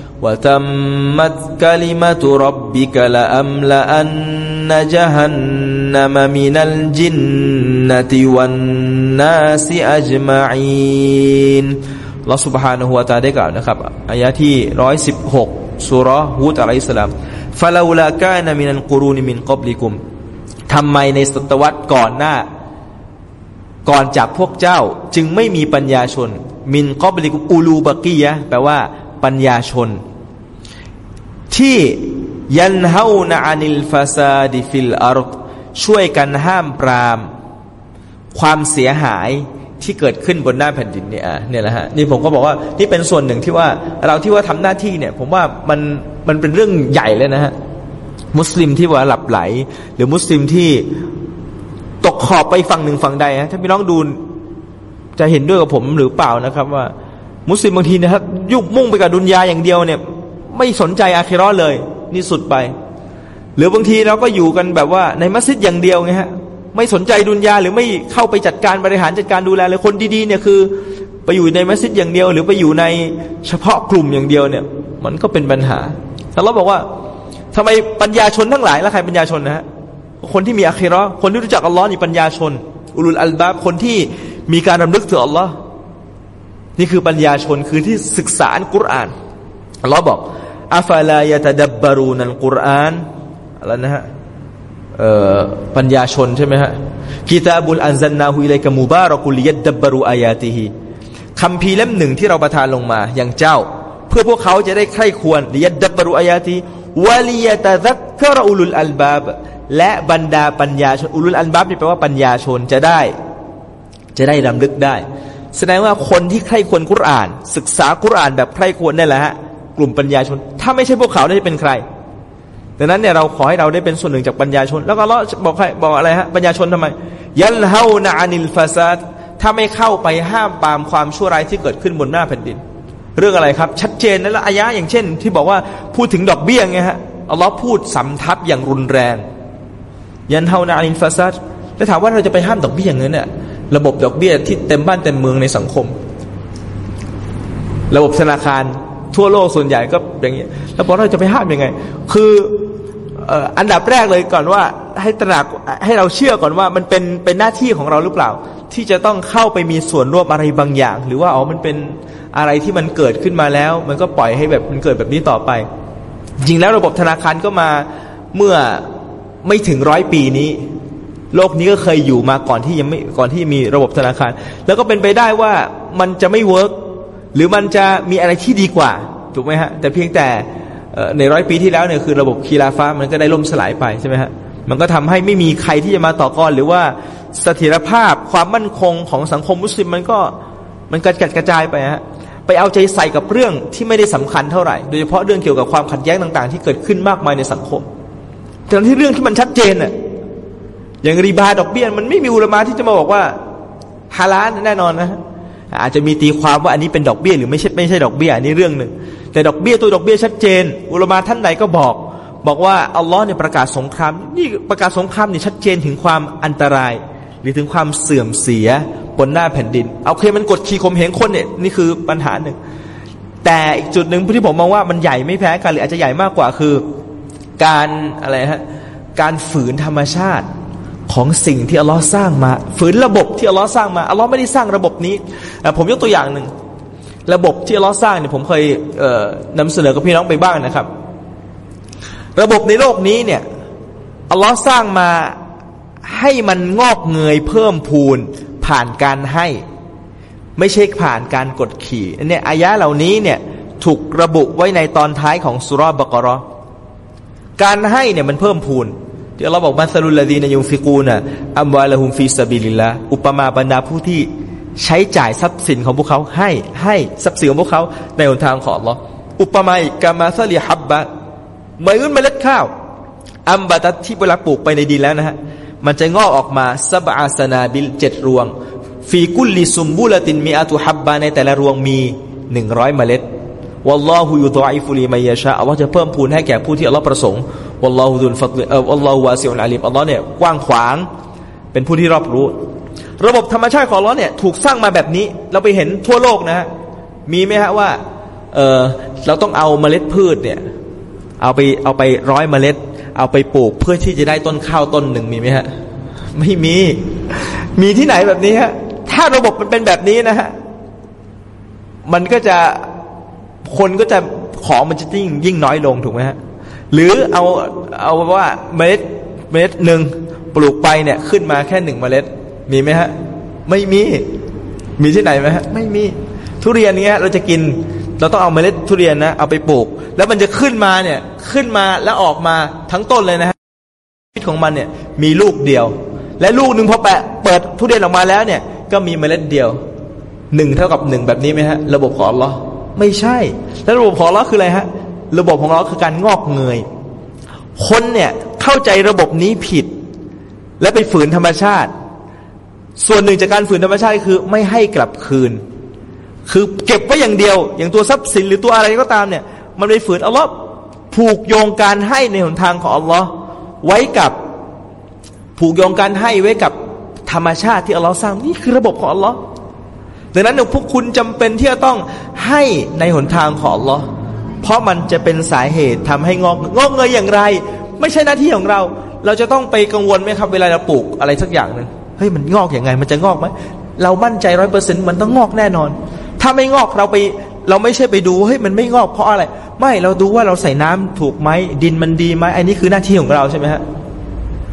[SPEAKER 1] وتمت كلمة ربك لأملأن جهنم من الجنة والناس أجمعين ลอสุบฮานะฮูวาตาได้กล่าวนะครับอายะที่ร้อยสิบหกสุรฮูดอะลัยสลามฟาลาอุลากานามินันกูรูนิมินกอบลิกุมทำไมในศตวรรษก่อนหน้า ก่อนจากพวกเจ้าจึงไม่มีปัญญาชน มินกอบลิกุมอูลูบากียะแปลว่าปัญญาชน ที่ ينهون عن الفساد في الأرضช่วยกันห้ามปราม ความเสียหายที่เกิดขึ้นบนหน้าแผ่นดินเนี่ยเนี่ยแหละฮะนี่ผมก็บอกว่านี่เป็นส่วนหนึ่งที่ว่าเราที่ว่าทำหน้าที่เนี่ย ผมว่ามันมันเป็นเรื่องใหญ่เลยนะฮะมุสลิมที่ว่าหลับไหล หรือมุสลิมที่ตกขอบไปฝั่งหนึ่งฝั่งใดฮะถ้าพี่น้องดูจะเห็นด้วยกับผมหรือเปล่านะครับ ว่า มุสลิมบางทีนะครับยุบมุ่งไปกับดุนยาอย่างเดียวเนี่ย ไม่สนใจอาคิรอเลย นี่สุดไป หรือบางทีเราก็อยู่กันแบบว่า ในมัสยิดอย่างเดียวไงฮะไม่สนใจดุนยาหรือไม่เข้าไปจัดการบริหารจัดการดูแลเลยคนดีๆเนี่ยคือ ไปอยู่ในมัสยิดอย่างเดียว หรือไปอยู่ในเฉพาะกลุ่มอย่างเดียวเนี่ย มันก็เป็นปัญหาแต่เราบอกว่าทำไมปัญญาชนทั้งหลายแล้วใครปัญญาชนนะฮะคนที่มีอัคีรอคนที่รู้จักอัลลอฮ์นี่ปัญญาชน อุลุลอัลบาบคนที่มีการรำลึกถึงอัลลอฮ์นี่คือปัญญาชนคือที่ศึกษาอัลกุรอาน อัลลอฮ์บอกأفلا يتدبرون القرآن อะไรนะฮะปัญญาชนใช่ไหมฮะกิตาบุลอันซันนาฮุอิเลกมูบารอกุลิยัดดับบารูอายาติฮีคำพีเล่มหนึ่งที่เราประทานลงมาอย่างเจ้า เพื่อพวกเขาจะได้ใคร่ควรลิยัดดับบารูอายาติวะลียะตะซักกรอุลุลอัลบาบและบรรดาปัญญาชนأولو الألباب นี่แปลว่าปัญญาชนจะได้ จะได้รำลึกได้ แสดงว่าคนที่ใคร่ครวญกุรอาน ศึกษากุรอานแบบใคร่ครวญนี่แหละฮะ กลุ่มปัญญาชน ถ้าไม่ใช่พวกเขาจะเป็นใครดังนั้นเนี่ยเราขอให้เราได้เป็นส่วนหนึ่งจากปัญญาชน แล้วก็อัลลอฮ์บอกใครบอกอะไรฮะปัญญาชนทำไม ينهون عن الفساد ถ้าไม่เข้าไปห้ามปามความชั่วร้ายที่เกิดขึ้นบนหน้าแผ่นดิน เรื่องอะไรครับ ชัดเจนนั่นละอายะอย่างเช่น ที่บอกว่าพูดถึงดอกเบี้ยไงฮะอัลลอฮ์พูดสำทับอย่างรุนแรง ينهون عن الفسادแล้วถามว่าเราจะไปห้ามดอกเบี้ยอย่างนี้เนี่ยระบบดอกเบี้ยที่เต็มบ้านเต็มเมืองในสังคม ระบบธนาคาร ทั่วโลกส่วนใหญ่ก็อย่างนี้แล้วบอเราจะไปห้ามยังไง คืออันดับแรกเลยก่อนว่าให้ตระหนักให้เราเชื่อก่อนว่ามันเป็นเป็นหน้าที่ของเราหรือเปล่า ที่จะต้องเข้าไปมีส่วนร่วมอะไรบางอย่าง หรือว่าอ๋อมันเป็นอะไรที่มันเกิดขึ้นมาแล้ว มันก็ปล่อยให้แบบมันเกิดแบบนี้ต่อไป จริงแล้วระบบธนาคารก็มาเมื่อไม่ถึงร้อยปีนี้ โลกนี้ก็เคยอยู่มาก่อนที่ยังไม่ก่อนที่มีระบบธนาคาร แล้วก็เป็นไปได้ว่ามันจะไม่เวิร์ก หรือมันจะมีอะไรที่ดีกว่าถูกไหมฮะแต่เพียงแต่ในร้อยปีที่แล้วเนี่ยคือระบบคีราฟ้ามันก็ได้ล่มสลายไปใช่ไหมฮะมันก็ทำให้ไม่มีใครที่จะมาต่อกรหรือว่าเสถียรภาพความมั่นคงของสังคมมุสลิมมันก็มันกระจัดกระจายไปฮะไปเอาใจใส่กับเรื่องที่ไม่ได้สำคัญเท่าไหร่ โดยเฉพาะเรื่องเกี่ยวกับความขัดแย้งต่าง ๆ ที่เกิดขึ้นมากมายในสังคมแต่ที่เรื่องที่มันชัดเจนน่ะอย่างรีบาดอกเบี้ยมันไม่มีอุลมะที่จะมาบอกว่าฮาลาลแน่นอนนะ อาจจะมีตีความว่าอันนี้เป็นดอกเบี้ยหรือไม่ใช่ไม่ใช่ดอกเบี้ยอันนี้เรื่องหนึ่งแต่ดอกเบี้ยตัวดอกเบี้ยชัดเจน อุลมาท่านใดก็บอก บอกว่าอัลลอฮ์เนี่ยประกาศสงครามนี่ประกาศสงครามนี่ชัดเจนถึงความอันตราย หรือถึงความเสื่อมเสียบนหน้าแผ่นดินเอาเคมันกดขี่ข่มเหงคนเนี่ยนี่คือปัญหาหนึ่ง แต่อีกจุดหนึ่งที่ผมมองว่ามันใหญ่ไม่แพ้กันหรืออาจจะใหญ่มากกว่าคือ การอะไรฮะการฝืนธรรมชาติ ของสิ่งที่อัลลอฮ์สร้างมา ฝืนระบบที่อัลลอฮ์สร้างมาอัลลอฮ์ไม่ได้สร้างระบบนี้ ผมยกตัวอย่างหนึ่ง ระบบที่อัลลอฮ์สร้างเนี่ยผมเคยเนำเสนอกับพี่น้องไปบ้างนะครับ ระบบในโลกนี้เนี่ยอัลลอฮ์สร้างมาให้มันงอกเงยเพิ่มพูนผ่านการให้ ไม่ใช่ผ่านการกดขี่เนี่ยอายะเหล่านี้เนี่ยถูกระบุไว้ในตอนท้ายของซูเราะฮ์บะกอเราะฮ์การให้เนี่ยมันเพิ่มพูน ที่เราบอกมาสลุลลดีนยุงฟิกูนะอัมวาลาฮุมฟีสบิลิละอุปมาบรรดาผู้ที่ใช้จ่ายทรัพย์สินของพวกเขาให้ให้ทรัพย์สินของพวกเขาในหนทางของอัลลอฮ์อุปมาอีก كمثل حبة เหมือนเมล็ดข้าว أنبتت ที่เวลาปลูกไปในดินแล้วนะฮะมันจะงอกออกมาسبع سنابل เจ็ดรวง ฟีกุลลิซุมบุลตินมีอาตุฮับบาในแต่ละรวงมีหนึ่งร้อยเมล็ด วัลลอฮุยุตอิฟุลีมายาชาอัลลอฮ์จะเพิ่มพูนให้แก่ผู้ที่อัลลอฮ์ประสงค์ วัลลอฮุดุลฟัตเออวัลลอฮุวาซิอุนอาลีมอัลลอฮ์เนี่ยกว้างขวาง เป็นผู้ที่รอบรู้ ระบบธรรมชาติของอัลลอฮ์เนี่ยถูกสร้างมาแบบนี้ เราไปเห็นทั่วโลกนะฮะมีไหมฮะว่าเออเราต้องเอาเมล็ดพืชเนี่ยเอาไปเอาไปร้อยเมล็ด เอาไปปลูกเพื่อที่จะได้ต้นข้าวต้นหนึ่งมีไหมฮะไม่มี มีที่ไหนแบบนี้ฮะถ้าระบบมันเป็นแบบนี้นะฮะมันก็จะคนก็จะของมันจะยิ่งยิ่งน้อยลงถูกไหมฮะ หรือเอาเอาว่าเมล็ดเมล็ดหนึ่งปลูกไปเนี่ยขึ้นมาแค่หนึ่งเมล็ด มีไหมฮะ ไม่มี มีที่ไหนไหมฮะ ไม่มี ทุเรียนเนี้ยเราจะกิน เราต้องเอาเมล็ดทุเรียนนะเอาไปปลูก แล้วมันจะขึ้นมาเนี่ยขึ้นมาแล้วออกมาทั้งต้นเลยนะฮะชีวิตของมันเนี่ยมีลูกเดียว และลูกหนึ่งพอแปะเปิดทุเรียนออกมาแล้วเนี่ย ก็มีเมล็ดเดียวหนึ่งเท่ากับหนึ่งแบบนี้ไหมฮะ ระบบของเราไม่ใช่ แล้วระบบของเราคืออะไรฮะ ระบบของเราคือการงอกเงย คนเนี่ยเข้าใจระบบนี้ผิด และไปฝืนธรรมชาติ ส่วนหนึ่งจากการฝืนธรรมชาติคือไม่ให้กลับคืน คือเก็บไว้อย่างเดียว อย่างตัวทรัพย์สินหรือตัวอะไรก็ตามเนี่ย มันไปฝืนอัลลอฮ์ผูกโยงการให้ในหนทางของอัลลอฮ์ไว้กับผูกโยงการให้ไว้กับธรรมชาติที่อัลลอฮ์สร้างนี่คือระบบของอัลลอฮ์ดังนั้นพวกคุณจำเป็นที่จะต้องให้ในหนทางของลอ เพราะมันจะเป็นสาเหตุทำให้งอกงอกเงยอย่างไร ไม่ใช่หน้าที่ของเรา เราจะต้องไปกังวลไหมครับ เวลาเราปลูกอะไรสักอย่างหนึ่งเฮ้ยมันงอกอย่างไง มันจะงอกไหมเรามั่นใจร้อยเปอร์เซ็นต์มันต้องงอกแน่นอน ถ้าไม่งอกเราไปเราไม่ใช่ไปดูเฮ้ยมันไม่งอกเพราะอะไร ไม่เราดูว่าเราใส่น้ำถูกไหมดินมันดีไหมอันนี้คือหน้าที่ของเราใช่ไหมฮะ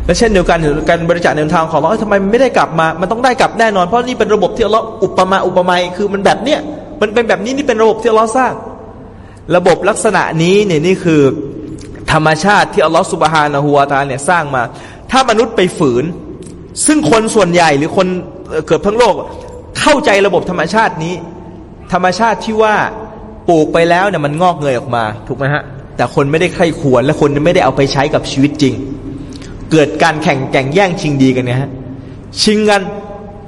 [SPEAKER 1] และเช่นเดียวกันการบริจาคในทางของเราทำไมมันไม่ได้กลับมา มันต้องได้กลับแน่นอนเพราะนี่เป็นระบบที่เราอุปมาอุปไมยคือมันแบบเนี้ยมันเป็นแบบนี้นี่เป็นระบบที่เราสร้าง ระบบลักษณะนี้เนี่ยนี่คือธรรมชาติที่อัลลอฮฺสุบฮานะฮูวาตาเนี่ยสร้างมา ถ้ามนุษย์ไปฝืน ซึ่งคนส่วนใหญ่หรือคนเกือบทั้งโลก เข้าใจระบบธรรมชาตินี้ ธรรมชาติที่ว่าปลูกไปแล้วเนี่ยมันงอกเงยออกมาถูกไหมฮะแต่คนไม่ได้ใคร่ครวญและคนไม่ได้เอาไปใช้กับชีวิตจริง เกิดการแข่งแข่งแย่งชิงดีกันเนี่ยฮะชิงกัน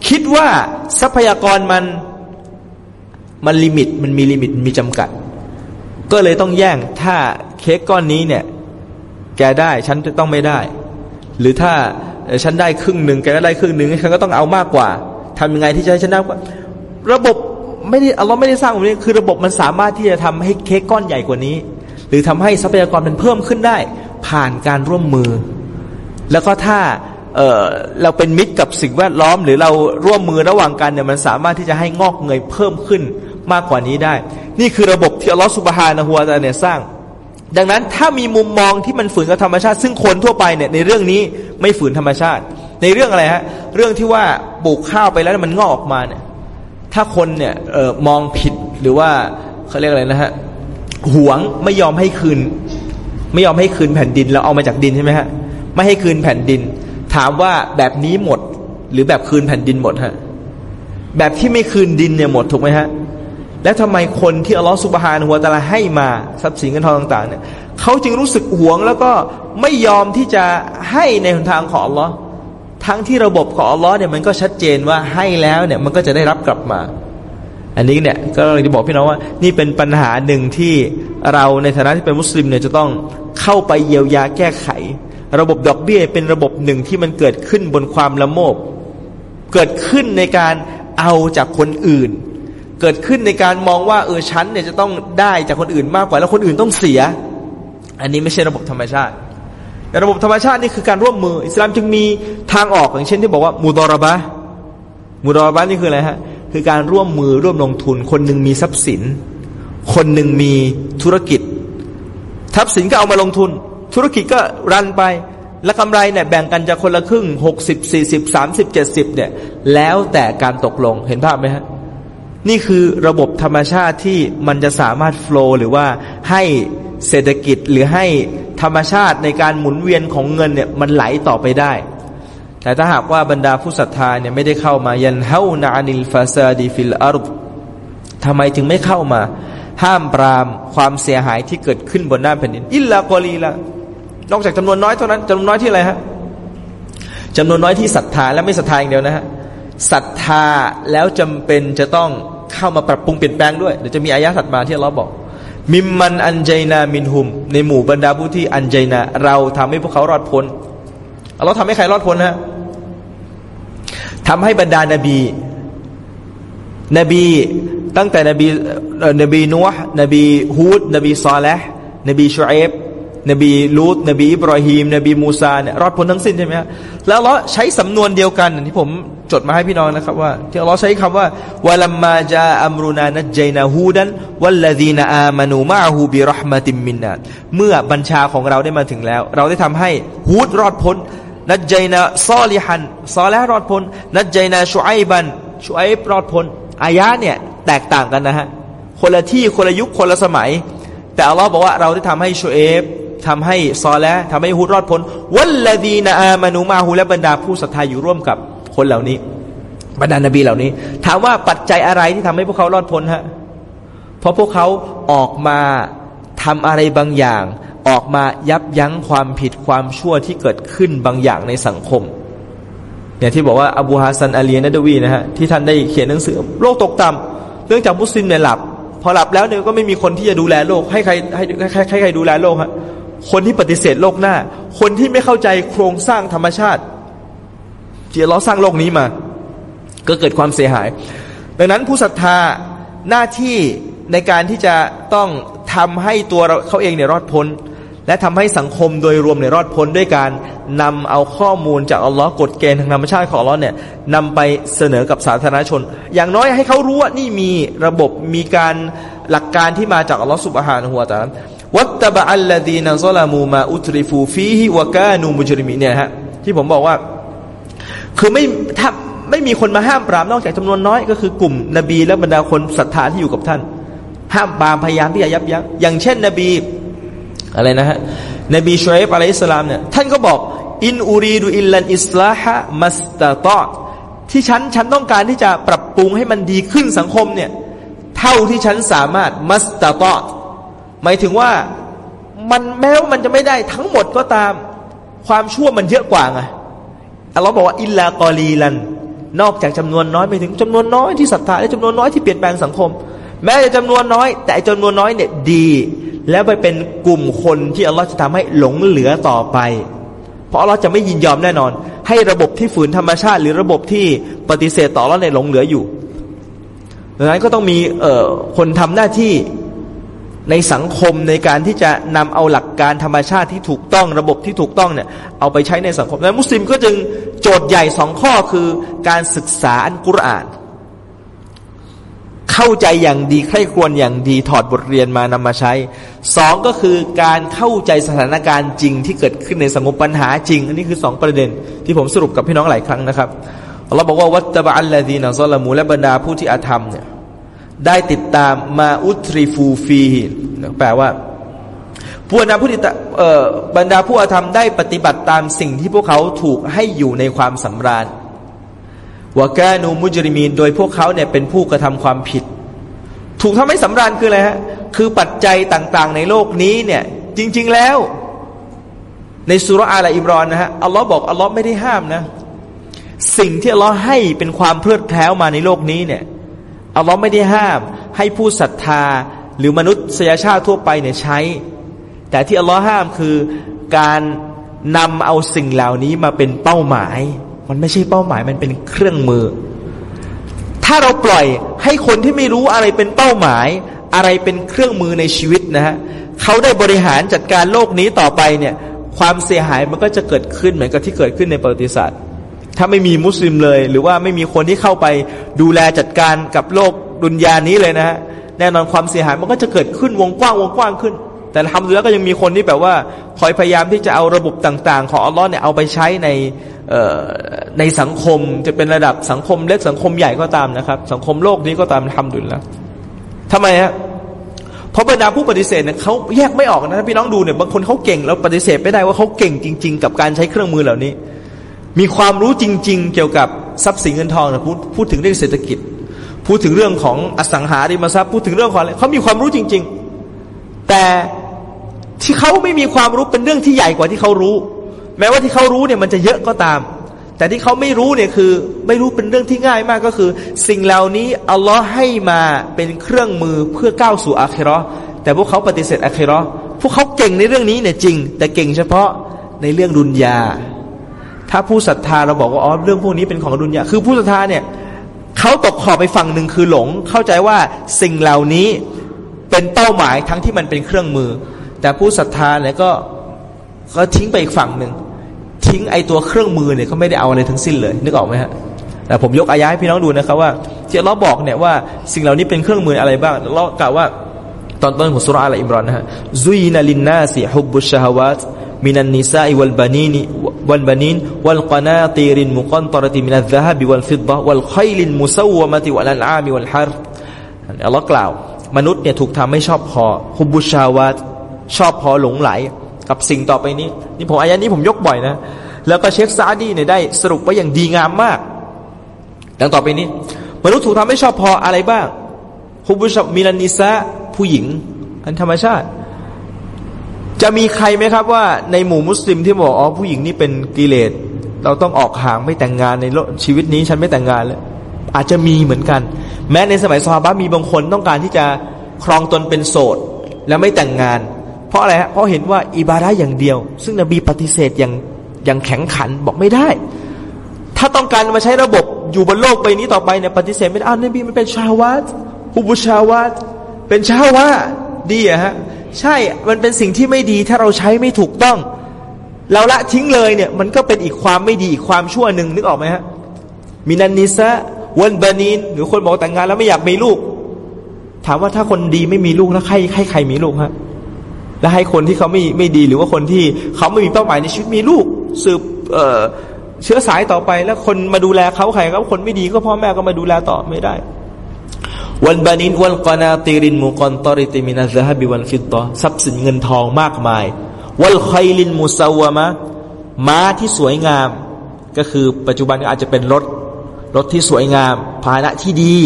[SPEAKER 1] คิดว่าทรัพยากรมันมัน limit มันมี limit มีจำกัด ก็เลยต้องแย่งถ้าเค้กก้อนนี้เนี่ย แกได้ฉันจะต้องไม่ได้ หรือถ้าฉันได้ครึ่งหนึ่งแกก็ได้ครึ่งหนึ่งฉันก็ต้องเอามากกว่าทำยังไงที่จะให้ฉันได้กว่าระบบไม่ได้เราไม่ได้สร้างแบบนี้คือระบบมันสามารถที่จะทำให้เค้กก้อนใหญ่กว่านี้ หรือทำให้ทรัพยากรมันเพิ่มขึ้นได้ ผ่านการร่วมมือ แล้วก็ถ้าเเราเป็นมิตรกับสิ่งแวดล้อม หรือเราร่วมมือระหว่างกันเนี่ยมันสามารถที่จะให้งอกเงยเพิ่มขึ้น มากกว่านี้ได้ นี่คือระบบที่อัลลอฮฺสุบฮานะฮัวตาเนี่ยสร้าง ดังนั้นถ้ามีมุมมองที่มันฝืนกับธรรมชาติ ซึ่งคนทั่วไปเนี่ยในเรื่องนี้ไม่ฝืนธรรมชาติ ในเรื่องอะไรฮะเรื่องที่ว่าปลูกข้าวไปแล้วมันงอกออกมาเนี่ยถ้าคนเนี่ยออมองผิดหรือว่าเขาเรียกอะไรนะฮะหวงไม่ยอมให้คืน ไม่ยอมให้คืนแผ่นดินเราเอามาจากดินใช่ไหมฮะไม่ให้คืนแผ่นดิน ถามว่าแบบนี้หมด หรือแบบคืนแผ่นดินหมดฮะแบบที่ไม่คืนดินเนี่ยหมดถูกไหมฮะ แล้วทำไมคนที่อัลลอฮฺสุบฮานหัวตาลาให้มาทรัพย์สินเงินทองต่าง ๆ เนี่ยเขาจึงรู้สึกหวงแล้วก็ไม่ยอมที่จะให้ในหนทางของอัลลอฮ์ทั้งที่ระบบของอัลลอฮ์เนี่ยมันก็ชัดเจนว่าให้แล้วเนี่ยมันก็จะได้รับกลับมา อันนี้เนี่ยก็เลยจะบอกพี่น้องว่า นี่เป็นปัญหาหนึ่งที่เราในฐานะที่เป็นมุสลิมเนี่ยจะต้องเข้าไปเยียวยาแก้ไข ระบบดอกเบี้ยเป็นระบบหนึ่งที่มันเกิดขึ้นบนความละโมบ เกิดขึ้นในการเอาจากคนอื่น เกิดขึ้นในการมองว่าเออฉันเนี่ยจะต้องได้จากคนอื่นมากกว่าแล้วคนอื่นต้องเสีย อันนี้ไม่ใช่ระบบธรรมชาติแต่ระบบธรรมชาตินี่คือการร่วมมือ อิสลามจึงมีทางออกอย่างเช่นที่บอกว่ามูดอรบะมูดอรบะนี่คืออะไรฮะคือการร่วมมือร่วมลงทุน คนหนึ่งมีทรัพย์สิน คนหนึ่งมีธุรกิจทรัพย์สินก็เอามาลงทุน ธุรกิจก็run ไป แล้วกำไรเนี่ยแบ่งกันจะคนละครึ่งหกสิบสี่สิบสามสิบเจ็ดสิบเนี่ยแล้วแต่การตกลงเห็นภาพไหมฮะ นี่คือระบบธรรมชาติที่มันจะสามารถ flow หรือว่าให้เศรษฐกิจหรือให้ธรรมชาติในการหมุนเวียนของเงินเนี่ยมันไหลต่อไปได้ แต่ถ้าหากว่าบรรดาผู้ศรัทธาเนี่ยไม่ได้เข้ามาينهون عن الفساد في الأرض ทำไมถึงไม่เข้ามา ห้ามปรามความเสียหายที่เกิดขึ้นบนหน้าแผ่นดิน อิลลากอลีละนอกจากจำนวนน้อยเท่านั้นจำนวนน้อยที่อะไรฮะจำนวนน้อยที่ศรัทธาและไม่ศรัทธาอย่างเดียวนะฮะ ศรัทธาแล้วจำเป็นจะต้องเข้ามาปรับปรุงเปลี่ยนแปลงด้วยเดี๋ยวจะมีอายะถัดมาที่เราบอก มิมมันอันเจนามินหุม ในหมู่บรรดาผู้ที่อันเจนาเราทำให้พวกเขารอดพ้นเราทำให้ใครรอดพ้นฮะทำให้บรรดานาบี นบีตั้งแต่นบีนบีนูห์นบีฮูด นบีซอและห์นบีชุอัยบ์ นบีลูตนบีอิบรอฮีม นบีมูซาเนี่ยรอดพ้นทั้งสิ้นใช่ไหมฮะแล้วอัลลอฮ์ใช้สำนวนเดียวกันที่ผมจดมาให้พี่น้องนะครับว่าที่เราใช้คำว่าวะลัมมาจาอัมรุนาنجيناฮูดันวัลลดีนาอามานูมาฮูบิรหมติมมินนาเมื่อบัญชาของเราได้มาถึงแล้ว เราได้ทำให้ฮูดรอดพ้นนัจเจนาซอลิฮันซอและรอดพ้นนัจเจนาชูไอบันชูไอบรอดพ้นอายะเนี่ยแตกต่างกันนะฮะคนละที่คนละยุคคนละสมัย แต่อัลลอฮ์บอกว่าเราได้ทำให้ชูเอฟ ทำให้ซอและทำให้ฮูดรอดพ้นวัลลดีนาอามานูมาฮูและบรรดาผู้ศรัทธาอยู่ร่วมกับคนเหล่านี้ บรรดานบีเหล่านี้ ถามว่าปัจจัยอะไรที่ทำให้พวกเขารอดพ้นฮะเพราะพวกเขาออกมาทำอะไรบางอย่าง ออกมายับยั้งความผิดความชั่วที่เกิดขึ้นบางอย่างในสังคมเนี่ยที่บอกว่าอบูฮาซันอาลีนัดวีนะฮะที่ท่านได้เขียนหนังสือโลกตกต่ำเรื่องจากมุสลิมเนี่ยหลับ พอหลับแล้วเนี่ยก็ไม่มีคนที่จะดูแลโลกให้ใครให้ให้ใครดูแลโลกฮะ คนที่ปฏิเสธโลกหน้า คนที่ไม่เข้าใจโครงสร้างธรรมชาติที่เราสร้างโลกนี้มา ก็เกิดความเสียหาย ดังนั้นผู้ศรัทธาหน้าที่ในการที่จะต้องทำให้ตัวเขาเองเนี่ยรอดพ้น และทำให้สังคมโดยรวมเนี่ยรอดพ้นด้วยการนำเอาข้อมูลจากอัลลอฮ์กฎเกณฑ์ทางธรรมชาติของอัลลอฮ์เนี่ยนำไปเสนอกับสาธารณชน อย่างน้อยให้เขารู้ว่านี่มีระบบมีการหลักการที่มาจากอัลลอฮ์สุบฮานะฮัวตา วัตตบะอัลลดีนัซลามูมาอุตริฟูฟีฮิวะกานูมุจริมีเนี่ยฮะที่ผมบอกว่า คือไม่ถ้าไม่มีคนมาห้ามปรามนอกจากจำนวนน้อยก็คือกลุ่มนบีและบรรดาคนศรัทธาที่อยู่กับท่าน ห้ามปรามพยายามที่จะยับยั้งอย่างเช่น นบีอะไรนะฮะนบีชอยบอะลัยสลามเนี่ยท่านก็บอกอินอูรีดูอิลลันอิสลาฮะมัสตาตอที่ฉันฉันต้องการที่จะปรับปรุงให้มันดีขึ้นสังคมเนี่ยเท่าที่ฉันสามารถมัสตาตอ หมายถึงว่ามันแม้ว่ามันจะไม่ได้ทั้งหมดก็ตาม ความชั่วมันเยอะกว่าไงอัลลอฮ์บอกว่าอิลลากอลีลัน นอกจากจำนวนน้อยไปถึงจำนวนน้อยที่ศรัทธาและจำนวนน้อยที่เปลี่ยนแปลงสังคม แม้จะจำนวนน้อย แต่จำนวนน้อยเนี่ยดี แล้วไปเป็นกลุ่มคนที่อัลลอฮ์จะทำให้หลงเหลือต่อไป เพราะอัลลอฮ์จะไม่ยินยอมแน่นอน ให้ระบบที่ฝืนธรรมชาติ หรือระบบที่ปฏิเสธต่ออัลลอฮ์ในหลงเหลืออยู่ดังนั้นก็ต้องมีเอ่อคนทำหน้าที่ ในสังคมในการที่จะนำเอาหลักการธรรมชาติที่ถูกต้องระบบที่ถูกต้องเนี่ยเอาไปใช้ในสังคมและมุสลิมก็จึงโจทย์ใหญ่สองข้อคือการศึกษาอันกุรอาน เข้าใจอย่างดีใคร่ควรอย่างดีถอดบทเรียนมานำมาใช้สองก็คือการเข้าใจสถานการณ์จริงที่เกิดขึ้นในสังคมปัญหาจริง อันนี้คือสองประเด็น ที่ผมสรุปกับพี่น้องหลายครั้งนะครับเราบอกว่าวัตตบะอัลลดีนะซอลามูและบรรดาผู้ที่อาธรรมเนี่ย ได้ติดตามมาอุตริฟูฟีแปลว่าผู้บรรดาผู้ติดบรรดาผู้อาธรรมได้ปฏิบัติตามสิ่งที่พวกเขาถูกให้อยู่ในความสำราญวากานูมุจริมีน โดยพวกเขาเนี่ยเป็นผู้กระทำความผิด ถูกทำให้สำราญคืออะไรฮะ คือปัจจัยต่าง ๆ ในโลกนี้เนี่ยจริง ๆ แล้ว ในสุรอาลอิบรอนนะฮะอัลลอฮ์บอกอัลลอฮ์ไม่ได้ห้ามนะ สิ่งที่อัลลอฮ์ให้เป็นความเพลิดเพลินมาในโลกนี้เนี่ย อัลลอฮ์ไม่ได้ห้าม ให้ผู้ศรัทธาหรือมนุษยชาติทั่วไปเนี่ยใช้ แต่ที่อัลลอฮ์ห้ามคือการนำเอาสิ่งเหล่านี้มาเป็นเป้าหมาย มันไม่ใช่เป้าหมายมันเป็นเครื่องมือ ถ้าเราปล่อยให้คนที่ไม่รู้อะไรเป็นเป้าหมาย อะไรเป็นเครื่องมือในชีวิตนะฮะเขาได้บริหารจัดการโลกนี้ต่อไปเนี่ย ความเสียหายมันก็จะเกิดขึ้นเหมือนกับที่เกิดขึ้นในประวัติศาสตร์ ถ้าไม่มีมุสลิมเลย หรือว่าไม่มีคนที่เข้าไปดูแลจัดการกับโลกดุนยานี้เลยนะฮะแน่นอนความเสียหายมันก็จะเกิดขึ้นวงกว้างวงกว้างขึ้น แต่ทำแล้วก็ยังมีคนที่แบบว่า คอยพยายามที่จะเอาระบบต่างๆ ของอัลลอฮ์เนี่ยเอาไปใช้ในในสังคมจะเป็นระดับสังคมเล็กสังคมใหญ่ก็ตามนะครับ สังคมโลกนี้ก็ตามทำดุลแล้วทำไมฮะเพราะบรรดาผู้ปฏิเสธเนี่ยเขาแยกไม่ออกนะพี่น้องดูเนี่ยบางคนเขาเก่งแล้วปฏิเสธไม่ได้ว่าเขาเก่งจริง ๆ กับการใช้เครื่องมือเหล่านี้ มีความรู้จริง ๆ เกี่ยวกับทรัพย์สินเงินทองนะพูดพูดถึงเรื่องเศรษฐกิจ พูดถึงเรื่องของอสังหาริมทรัพย์พูดถึงเรื่องของอะไรเขามีความรู้จริง ๆ แต่ที่เขาไม่มีความรู้เป็นเรื่องที่ใหญ่กว่าที่เขารู้ แม้ว่าที่เขารู้เนี่ยมันจะเยอะก็ตาม แต่ที่เขาไม่รู้เนี่ยคือไม่รู้เป็นเรื่องที่ง่ายมากก็คือ สิ่งเหล่านี้อัลลอฮ์ให้มาเป็นเครื่องมือเพื่อก้าวสู่อาคิรอแต่พวกเขาปฏิเสธอาคิรอพวกเขาเก่งในเรื่องนี้เนี่ยจริง แต่เก่งเฉพาะในเรื่องดุนยา ถ้าผู้ศรัทธาเราบอกว่าอ๋อเรื่องพวกนี้เป็นของดุนยาคือผู้ศรัทธาเนี่ยเขาตกขอบไปฝั่งหนึ่งคือหลง เข้าใจว่าสิ่งเหล่านี้เป็นเป้าหมายทั้งที่มันเป็นเครื่องมือ แต่ผู้ศรัทธาเนี่ยก็ก็ทิ้งไปอีกฝั่งหนึ่งทิ้งไอตัวเครื่องมือเนี่ยเขาไม่ได้เอาอะไรทั้งสิ้นเลย นึกออกไหมฮะแต่ผมยกอายะให้พี่น้องดูนะครับว่าที่อัลลอฮ์บอกเนี่ยว่าสิ่งเหล่านี้เป็นเครื่องมืออะไรบ้างเรากล่าวว่าตอนต้นของสุราอัลอิมรอนนะฮะซุยนาลินนาสิฮุบบุชฮาวาต มินันนิซาอิวัลบานีนวัลบานีนวัลกนาตีรินมุกันตรติมินัลซะฮับวัลฟิดดะวัลไคลินมุซาวมะติวัลอามิวัลฮาร์อัลลอฮ์กล่าว มนุษย์เนี่ยถูกทำให้ชอบพอحب الشهوات ชอบพอหลงใหล กับสิ่งต่อไปนี้ นี่ผมอายะนี้ผมยกบ่อยนะ แล้วก็เชคซาดีเนี่ยได้สรุปไว้อย่างดีงามมาก ดังต่อไปนี้ มนุษย์ถูกทำให้ชอบพออะไรบ้างฮุบุชมิลันนิซะผู้หญิงอันธรรมชาติ จะมีใครไหมครับว่าในหมู่มุสลิมที่บอกอ๋อผู้หญิงนี่เป็นกิเลส เราต้องออกห่างไม่แต่งงานในชีวิตนี้ฉันไม่แต่งงานแล้วอาจจะมีเหมือนกัน แม้ในสมัยซอฮาบะมีบางคนต้องการที่จะครองตนเป็นโสด และไม่แต่งงาน เพราะอะไรฮะเพราะเห็นว่าอิบาระอย่างเดียว ซึ่งนบีปฏิเสธอย่างอย่างแข็งขันบอกไม่ได้ ถ้าต้องการมาใช้ระบบอยู่บนโลกใบนี้ต่อไปเนี่ยปฏิเสธไม่ได้อ้าวนบีมันเป็นชาวาตฮุบุชาวาตเป็นชาวาดีอะฮะ ใช่มันเป็นสิ่งที่ไม่ดีถ้าเราใช้ไม่ถูกต้อง เราละทิ้งเลยเนี่ย มันก็เป็นอีกความไม่ดีอีกความชั่วหนึ่งนึกออกไหมฮะมินันนิสะวันบานีนหรือคนบอกแต่งงานแล้วไม่อยากมีลูก ถามว่าถ้าคนดีไม่มีลูกแล้วใครใครใครมีลูกฮะและให้คนที่เขาไม่ไม่ดีหรือว่าคนที่เขาไม่มีเป้าหมายในชีวิตมีลูก สืบเอ่อเชื้อสายต่อไปแล้วคนมาดูแลเขาใครก็คนไม่ดีก็พ่อแม่ก็มาดูแลต่อไม่ได้ วันบานินวันกานาตีรินมุกอนตอริติมินาซะฮับิวันฟิตตอทรัพย์สินเงินทองมากมาย วันไคลินมุซาวมะม้าที่สวยงาม ก็คือปัจจุบันก็อาจจะเป็นรถ รถที่สวยงาม ภาชนะที่ดี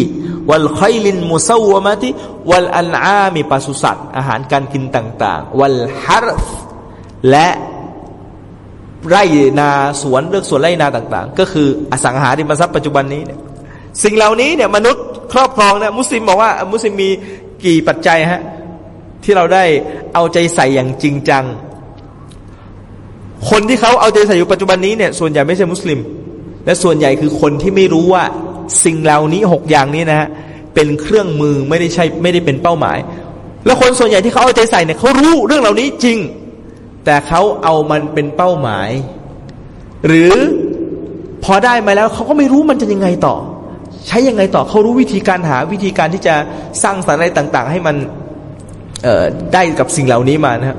[SPEAKER 1] วัลไคลินมุซาวมะที่วัลอันอามีปศุสัตว์ อาหารการกินต่าง ๆ วัลฮารฟและไร่นาสวนเลือกสวนไร่นาต่าง ๆ ก็คืออสังหาริมทรัพย์ปัจจุบันนี้เนี่ยสิ่งเหล่านี้เนี่ยมนุษย์ ครอบครองเนี่ยมุสลิมบอกว่า มุสลิมมีกี่ปัจจัยฮะที่เราได้เอาใจใส่อย่างจริงจัง คนที่เขาเอาใจใส่อยู่ปัจจุบันนี้เนี่ยส่วนใหญ่ไม่ใช่มุสลิม และส่วนใหญ่คือคนที่ไม่รู้ว่าสิ่งเหล่านี้หกอย่างนี้นะฮะเป็นเครื่องมือไม่ได้ใช่ไม่ได้เป็นเป้าหมาย แล้วคนส่วนใหญ่ที่เขาเอาใจใส่เนี่ยเขารู้เรื่องเหล่านี้จริง แต่เขาเอามันเป็นเป้าหมาย หรือพอได้มาแล้วเขาก็ไม่รู้มันจะยังไงต่อ ใช้ยังไงต่อเขารู้วิธีการหาวิธีการที่จะสร้างสรรค์อะไรต่าง ๆ ให้มันได้กับสิ่งเหล่านี้มานะครับ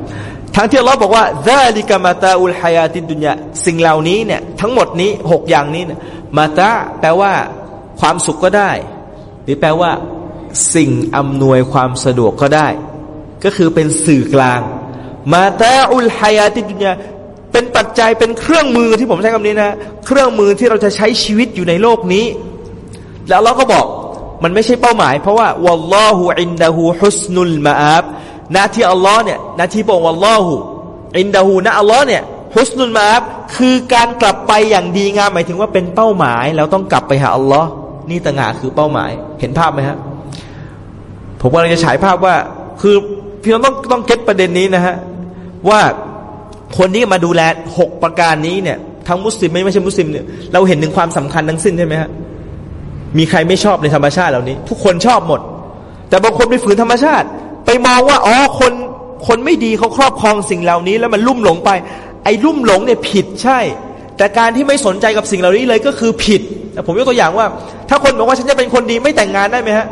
[SPEAKER 1] ทั้งที่เราบอกว่าซาลิกามาตาอุลฮายาติดุนยาสิ่งเหล่านี้เนี่ยทั้งหมดนี้หกอย่างนี้เนี่ยมาตาแปลว่าความสุขก็ได้ หรือแปลว่า สิ่งอำนวยความสะดวกก็ได้ ก็คือเป็นสื่อกลาง มาตาอุลฮายาติดุนยาเป็นปัจจัยเป็นเครื่องมือที่ผมใช้คำนี้นะ เครื่องมือที่เราจะใช้ชีวิตอยู่ในโลกนี้ แล้วเราก็บอกมันไม่ใช่เป้าหมาย เพราะว่าวัลลอฮุอินดะฮูฮุสนุลมาอับหน้าที่อัลลอฮ์เนี่ยหน้าที่บอกวัลลอฮุอินดาหูนะอัลลอฮ์เนี่ยฮุสนุลมาอับคือการกลับไปอย่างดีงามหมายถึงว่าเป็นเป้าหมายเราต้องกลับไปหาอัลลอฮ์นี่ต่างหากคือเป้าหมายเห็นภาพไหมฮะผมกำลังจะฉายภาพว่าคือพี่น้องต้องต้องเก็ตประเด็นนี้นะฮะว่าคนที่มาดูแลหกประการนี้เนี่ยทั้งมุสลิมไม่ใช่มุสลิมเนี่ยเราเห็นถึงความสำคัญทั้งสิ้นใช่ไหมฮะ มีใครไม่ชอบในธรรมชาติเหล่านี้ ทุกคนชอบหมด แต่บางคนไปฝืนธรรมชาติ ไปมองว่าอ๋อคนคนไม่ดีเขาครอบครองสิ่งเหล่านี้ แล้วมันลุ่มหลงไป ไอ้ลุ่มหลงเนี่ยผิดใช่ แต่การที่ไม่สนใจกับสิ่งเหล่านี้เลยก็คือผิดผมยกตัวอย่างว่า ถ้าคนบอกว่าฉันจะเป็นคนดีไม่แต่งงานได้ไหมฮะ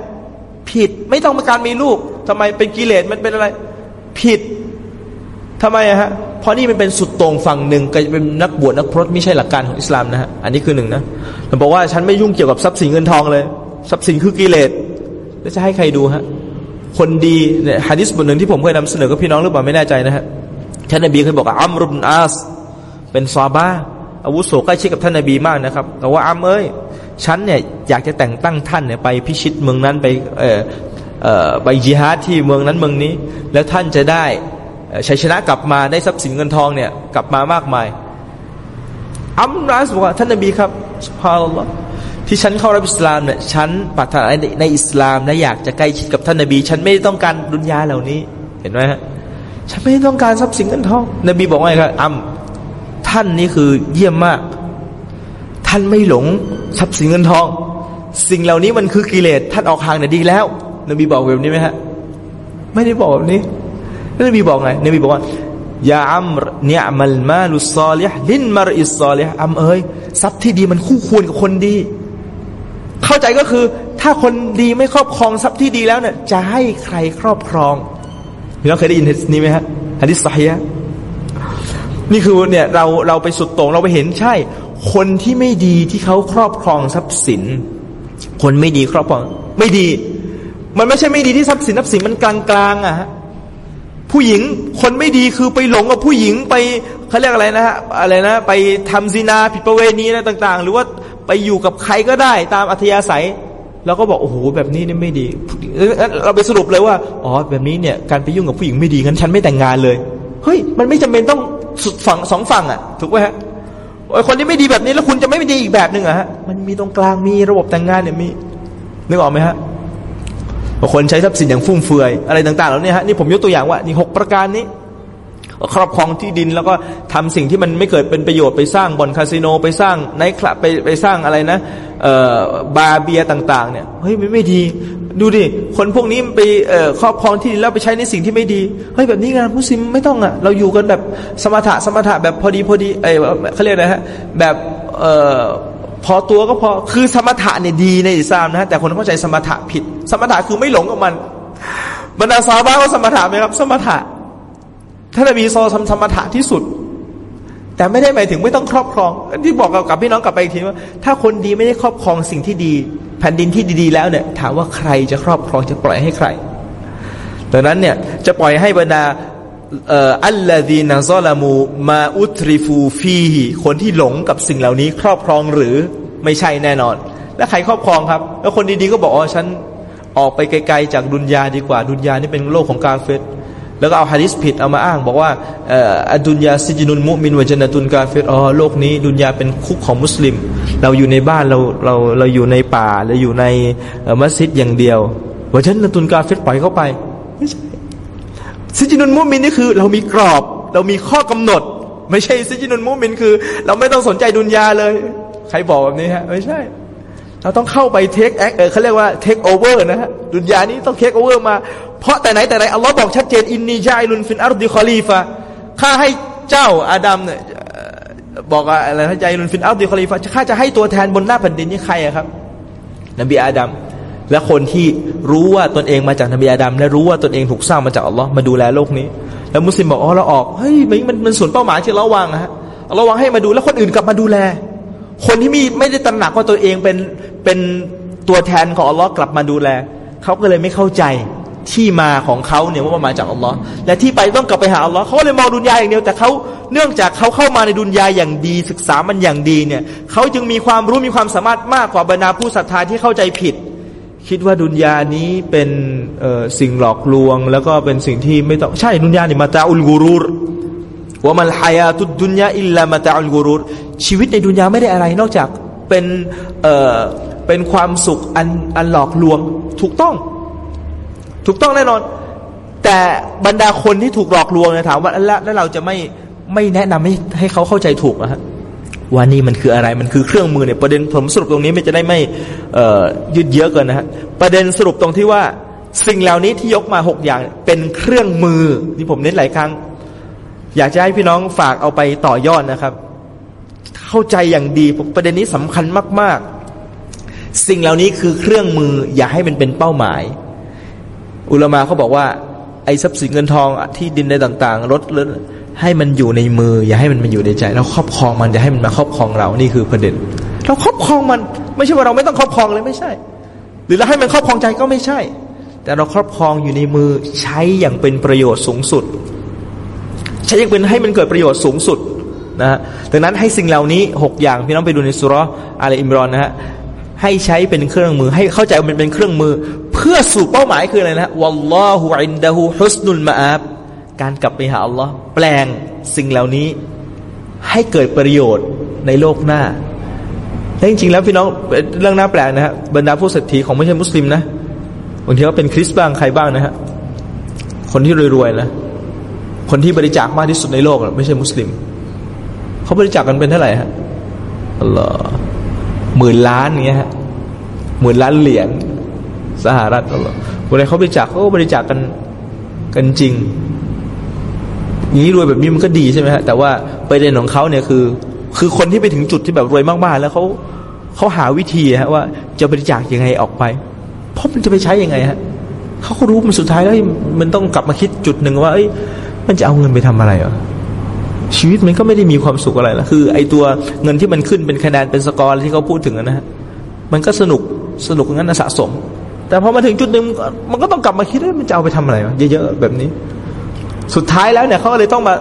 [SPEAKER 1] ผิดไม่ต้องการมีลูกทำไมเป็นกิเลสมันเป็นอะไร ผิด ทำไมอะฮะเพราะนี่มันเป็นสุดตรงฝั่งหนึ่งก็จะเป็นนักบวชนักพรตไม่ใช่หลักการของอิสลามนะฮะอันนี้คือหนึ่งนะเราบอกว่าฉันไม่ยุ่งเกี่ยวกับทรัพย์สินเงินทองเลยทรัพย์สินคือกิเลสแล้วจะให้ใครดูฮะคนดีเนี่ยฮะดิษบทหนึ่งที่ผมเคยนำเสนอกับพี่น้องหรือเปล่าไม่แน่ใจนะฮะท่านนบีเคยบอกอัมรุบนอาส เป็นซาบาอาวุโสใกล้ชิดกับท่านนบีมากนะครับแต่ว่าอัมเอ้ยฉันเนี่ยอยากจะแต่งตั้งท่านเนี่ยไปพิชิตเมืองนั้นไปเอ่อเอ่อไปจิฮาดที่เมืองนั้นเมืองนี้ แล้วท่านจะได้ ชัยชนะกลับมาได้ทรัพย์สินเงินทองเนี่ยกลับมามากมายอัมรัสบอกว่าท่านนบีครับสุภาพลอที่ฉันเข้ารับอิสลามเนี่ยฉันปรารถนาในอิสลามและอยากจะใกล้ชิดกับท่านนบี ฉันไม่ต้องการดุนยาเหล่านี้ เห็นไหมฮะฉันไม่ต้องการทรัพย์สินเงินทอง นบีบอกว่าไงครับอัมท่านนี่คือเยี่ยมมาก ท่านไม่หลงทรัพย์สินเงินทอง สิ่งเหล่านี้มันคือกิเลสท่านออกห่างเนี่ยดีแล้ว นบีบอกแบบนี้ไหมฮะไม่ได้บอกแบบนี้ นบีบอกไงนบีบอกว่ายาอัมเนี่ยมัลมาลุซอลิฮลินมารอิสซอลิฮอัมเอ้ยทรัพย์ที่ดีมันคู่ควรกับคนดี เข้าใจก็คือ ถ้าคนดีไม่ครอบครองทรัพย์ที่ดีแล้วเนี่ยจะให้ใครครอบครองพี่น้องเคยได้ยินนี้ไหมฮะฮะดิษสัฮียนี่คือเนี่ยเราเราไปสุดโต่งเราไปเห็นใช่ คนที่ไม่ดีที่เขาครอบครองทรัพย์สิน คนไม่ดีครอบครองไม่ดี มันไม่ใช่ไม่ดีที่ทรัพย์สินทรัพย์สินมันกลางๆอะฮะ ผู้หญิงคนไม่ดีคือไปหลงกับผู้หญิงไปเขาเรียกอะไรนะฮะอะไรนะ ไปทำซินาผิดประเวณีอะไรต่าง ๆ หรือว่าไปอยู่กับใครก็ได้ตามอัธยาศัยเราก็บอกโอ้โหแบบนี้นี่ไม่ดี เราไปสรุปเลยว่าอ๋อแบบนี้เนี่ยการไปยุ่งกับผู้หญิงไม่ดีงั้นฉันไม่แต่งงานเลยเฮ้ยมันไม่จำเป็นต้องฝั่งสองฝั่งอะ ถูกไหมฮะคนที่ไม่ดีแบบนี้แล้วคุณจะไม่ดีอีกแบบหนึ่งอะฮะมันมีตรงกลางมีระบบแต่งงานเนี่ยมีนึกออกไหมฮะ คนใช้ทรัพย์สินอย่างฟุ่มเฟือยอะไรต่างๆแล้วเนี่ยฮะนี่ผมยกตัวอย่างว่านี่หกประการนี้ ครอบครองที่ดินแล้วก็ทำสิ่งที่มันไม่เกิดเป็นประโยชน์ไปสร้างบ่อนคาสิโนไปสร้างไนท์คลับไปไปสร้างอะไรนะบาร์เบียต่าง ๆ เนี่ยเฮ้ยไม่ไม่ดี ดูดิคนพวกนี้ไปครอบครองที่ดินแล้วไปใช้ในสิ่งที่ไม่ดีเฮ้ยแบบนี้งานผู้ซิมไม่ต้องอะ เราอยู่กันแบบสมถะสมถะแบบพอดีพอดีเออเขาเรียกอะฮะแบบเอ่อ พอตัวก็พอคือสมถะเนี่ยดีในอิสลามนะ แต่คนเข้าใจสมถะผิด สมถะคือไม่หลงกับมันบรรดาซาบ้าเขาสมถะไหมครับ สมถะท่านนบีซอทำสมถะที่สุด แต่ไม่ได้หมายถึงไม่ต้องครอบครอง ที่บอกกับพี่น้องกลับไปอีกทีว่า ถ้าคนดีไม่ได้ครอบครองสิ่งที่ดี แผ่นดินที่ดีๆแล้วเนี่ยถามว่าใครจะครอบครองจะปล่อยให้ใครดังนั้นเนี่ยจะปล่อยให้บรรดา อัลลอฮีนาซอลามูมาอุตริฟูฟีคนที่หลงกับสิ่งเหล่านี้ ครอบครองหรือไม่ใช่แน่นอน แล้วใครครอบครองครับ แล้วคนดีๆก็บอกอ๋อฉันออกไปไกลๆจากดุนยาดีกว่า ดุนยานี่เป็นโลกของกาเฟตแล้วก็เอาฮะดิษผิดเอามาอ้าง บอกว่าالدنيا سجن المؤمن وجنة الكافر อ๋อโลกนี้ دنيا เป็นคุกของมุสลิม เราอยู่ในบ้านเราเราเราอยู่ในป่าเราอยู่ในมัสยิดอย่างเดียววจนตุนกาเฟตปล่อยเข้าไปไม่ใช่ سجن المؤمن นี่คือ เรามีกรอบ เรามีข้อกำหนด ไม่ใช่سجن المؤمن คือ เราไม่ต้องสนใจ دنيا เลย ใครบอกแบบนี้ฮะไม่ใช่ เราต้องเข้าไป take act เออเขาเรียกว่า take over นะฮะدنيا นี้ต้อง take over มา เพราะแต่ไหนแต่ไรอัลลอฮ์บอกชัดเจน إني جاعل في الأرض خليفة ข้าให้เจ้าอาดัมเนี่ยบอกอะไรนะجاعل في الأرض خليفة ข้าจะให้ตัวแทนบนหน้าแผ่นดินนี่ใครอะครับ นบีอาดัม และคนที่รู้ว่าตนเองมาจากนบีอาดัมและรู้ว่าตนเองถูกสร้างมาจากอัลลอฮ์มาดูแลโลกนี้ แล้วมุสลิมบอกอ๋อเราออกเฮ้ยมันมันส่วนเป้าหมายที่เราวางนะฮะเราวางให้มาดูแล้วคนอื่นกลับมาดูแล คนที่มีไม่ได้ตระหนักว่าตัวเองเป็นเป็นตัวแทนของอัลลอฮ์กลับมาดูแลเขาก็เลยไม่เข้าใจที่มาของเขาเนี่ยว่ามาจากอัลลอฮ์และที่ไปต้องกลับไปหาอัลลอฮ์เขาเลยมองดุนยาอย่างเดียวแต่เขาเนื่องจากเขาเข้ามาในดุนยาอย่างดี ศึกษามันอย่างดีเนี่ยเขาจึงมีความรู้มีความสามารถมากกว่าบรรดาผู้ศรัทธาที่เข้าใจผิด คิดว่าดุนยานี้เป็นสิ่งหลอกลวง แล้วก็เป็นสิ่งที่ไม่ต้องใช่ดุนยานี่มาตาอุลกูรูรว่ามันฮายาตุดุนยาอิลลามาตาอุลกูรูรชีวิตในดุนยาไม่ได้อะไรนอกจากเป็นเอ่อเป็นความสุขอันอันหลอกลวงถูกต้อง ถูกต้องแน่นอน แต่บรรดาคนที่ถูกหลอกลวงเนี่ยถามว่าแล้วเราจะไม่ไม่แนะนำให้ให้เขาเข้าใจถูกนะฮะ ว่านี่มันคืออะไรมันคือเครื่องมือเนี่ยประเด็นผมสรุปตรงนี้ไม่จะได้ไม่ยืดเยอะเกินนะฮะประเด็นสรุปตรงที่ว่าสิ่งเหล่านี้ที่ยกมาหกอย่างเป็นเครื่องมือที่ผมเน้นหลายครั้ง อยากจะให้พี่น้องฝากเอาไปต่อยอดนะครับ เข้าใจอย่างดีประเด็นนี้สำคัญมาก ๆ สิ่งเหล่านี้คือเครื่องมือ อย่าให้มันเป็นเป้าหมาย อุลมาเขาบอกว่าไอ้ทรัพย์สินเงินทองที่ดินในต่าง ๆ รถเรือ ให้มันอยู่ในมือ อย่าให้มันมาอยู่ในใจ เราครอบครองมันอย่าให้มันมาครอบครองเรานี่คือประเด็น เราครอบครองมัน ไม่ใช่ว่าเราไม่ต้องครอบครองเลยไม่ใช่ หรือเราให้มันครอบครองใจก็ไม่ใช่ แต่เราครอบครองอยู่ในมือใช้อย่างเป็นประโยชน์สูงสุด ใช้อย่างเป็นให้มันเกิดประโยชน์สูงสุดนะฮะดังนั้นให้สิ่งเหล่านี้หกอย่างพี่น้องไปดูในสุรอาลอิมรอนนะฮะให้ใช้เป็นเครื่องมือ ให้เข้าใจว่ามันเป็นเครื่องมือ เพื่อสู่เป้าหมายคืออะไรนะวัลลอฮุอินดะฮูฮุสนุลมาอับ การกลับไปหาอัลลอฮ์แปลงสิ่งเหล่านี้ ให้เกิดประโยชน์ในโลกหน้าแต่จริงๆแล้วพี่น้องเรื่องน่าแปลกนะฮะบรรดาผู้เศรษฐีของไม่ใช่มุสลิมนะบางทีก็เป็นคริสต์บ้างใครบ้างนะฮะคนที่รวยๆนะคนที่บริจาคมากที่สุดในโลกไม่ใช่มุสลิมเขาบริจาคกันเป็นเท่าไหร่ฮะอัลลอฮ์หมื่นล้านเงี้ยฮะหมื่นล้านเหรียญสหรัฐอัลลอฮ์เวลาเขาบริจาคเขาก็บริจาคกันกันจริง อย่างนี้รวยแบบนี้มันก็ดีใช่ไหมฮะแต่ว่าประเด็นของเขาเนี่ยคือ คือคนที่ไปถึงจุดที่แบบรวยมากๆ แล้วเขาเขาหาวิธีฮะว่าจะบริจาคยังไงออกไป เพราะมันจะไปใช้ยังไงฮะเขาก็รู้มันสุดท้ายแล้วมันต้องกลับมาคิดจุดหนึ่งว่าเอ้ยมันจะเอาเงินไปทำอะไรอะชีวิตมันก็ไม่ได้มีความสุขอะไรละคือ ไอตัวเงินที่มันขึ้นเป็นคะแนนเป็นสกอร์ที่เขาพูดถึงนะฮะมันก็สนุกสนุกงั้นสะสม แต่พอมาถึงจุดหนึ่งมันก็ต้องกลับมาคิดว่ามันจะเอาไปทำอะไรเยอะๆแบบนี้ สุดท้ายแล้วเนี่ยเขาเลยต้องมา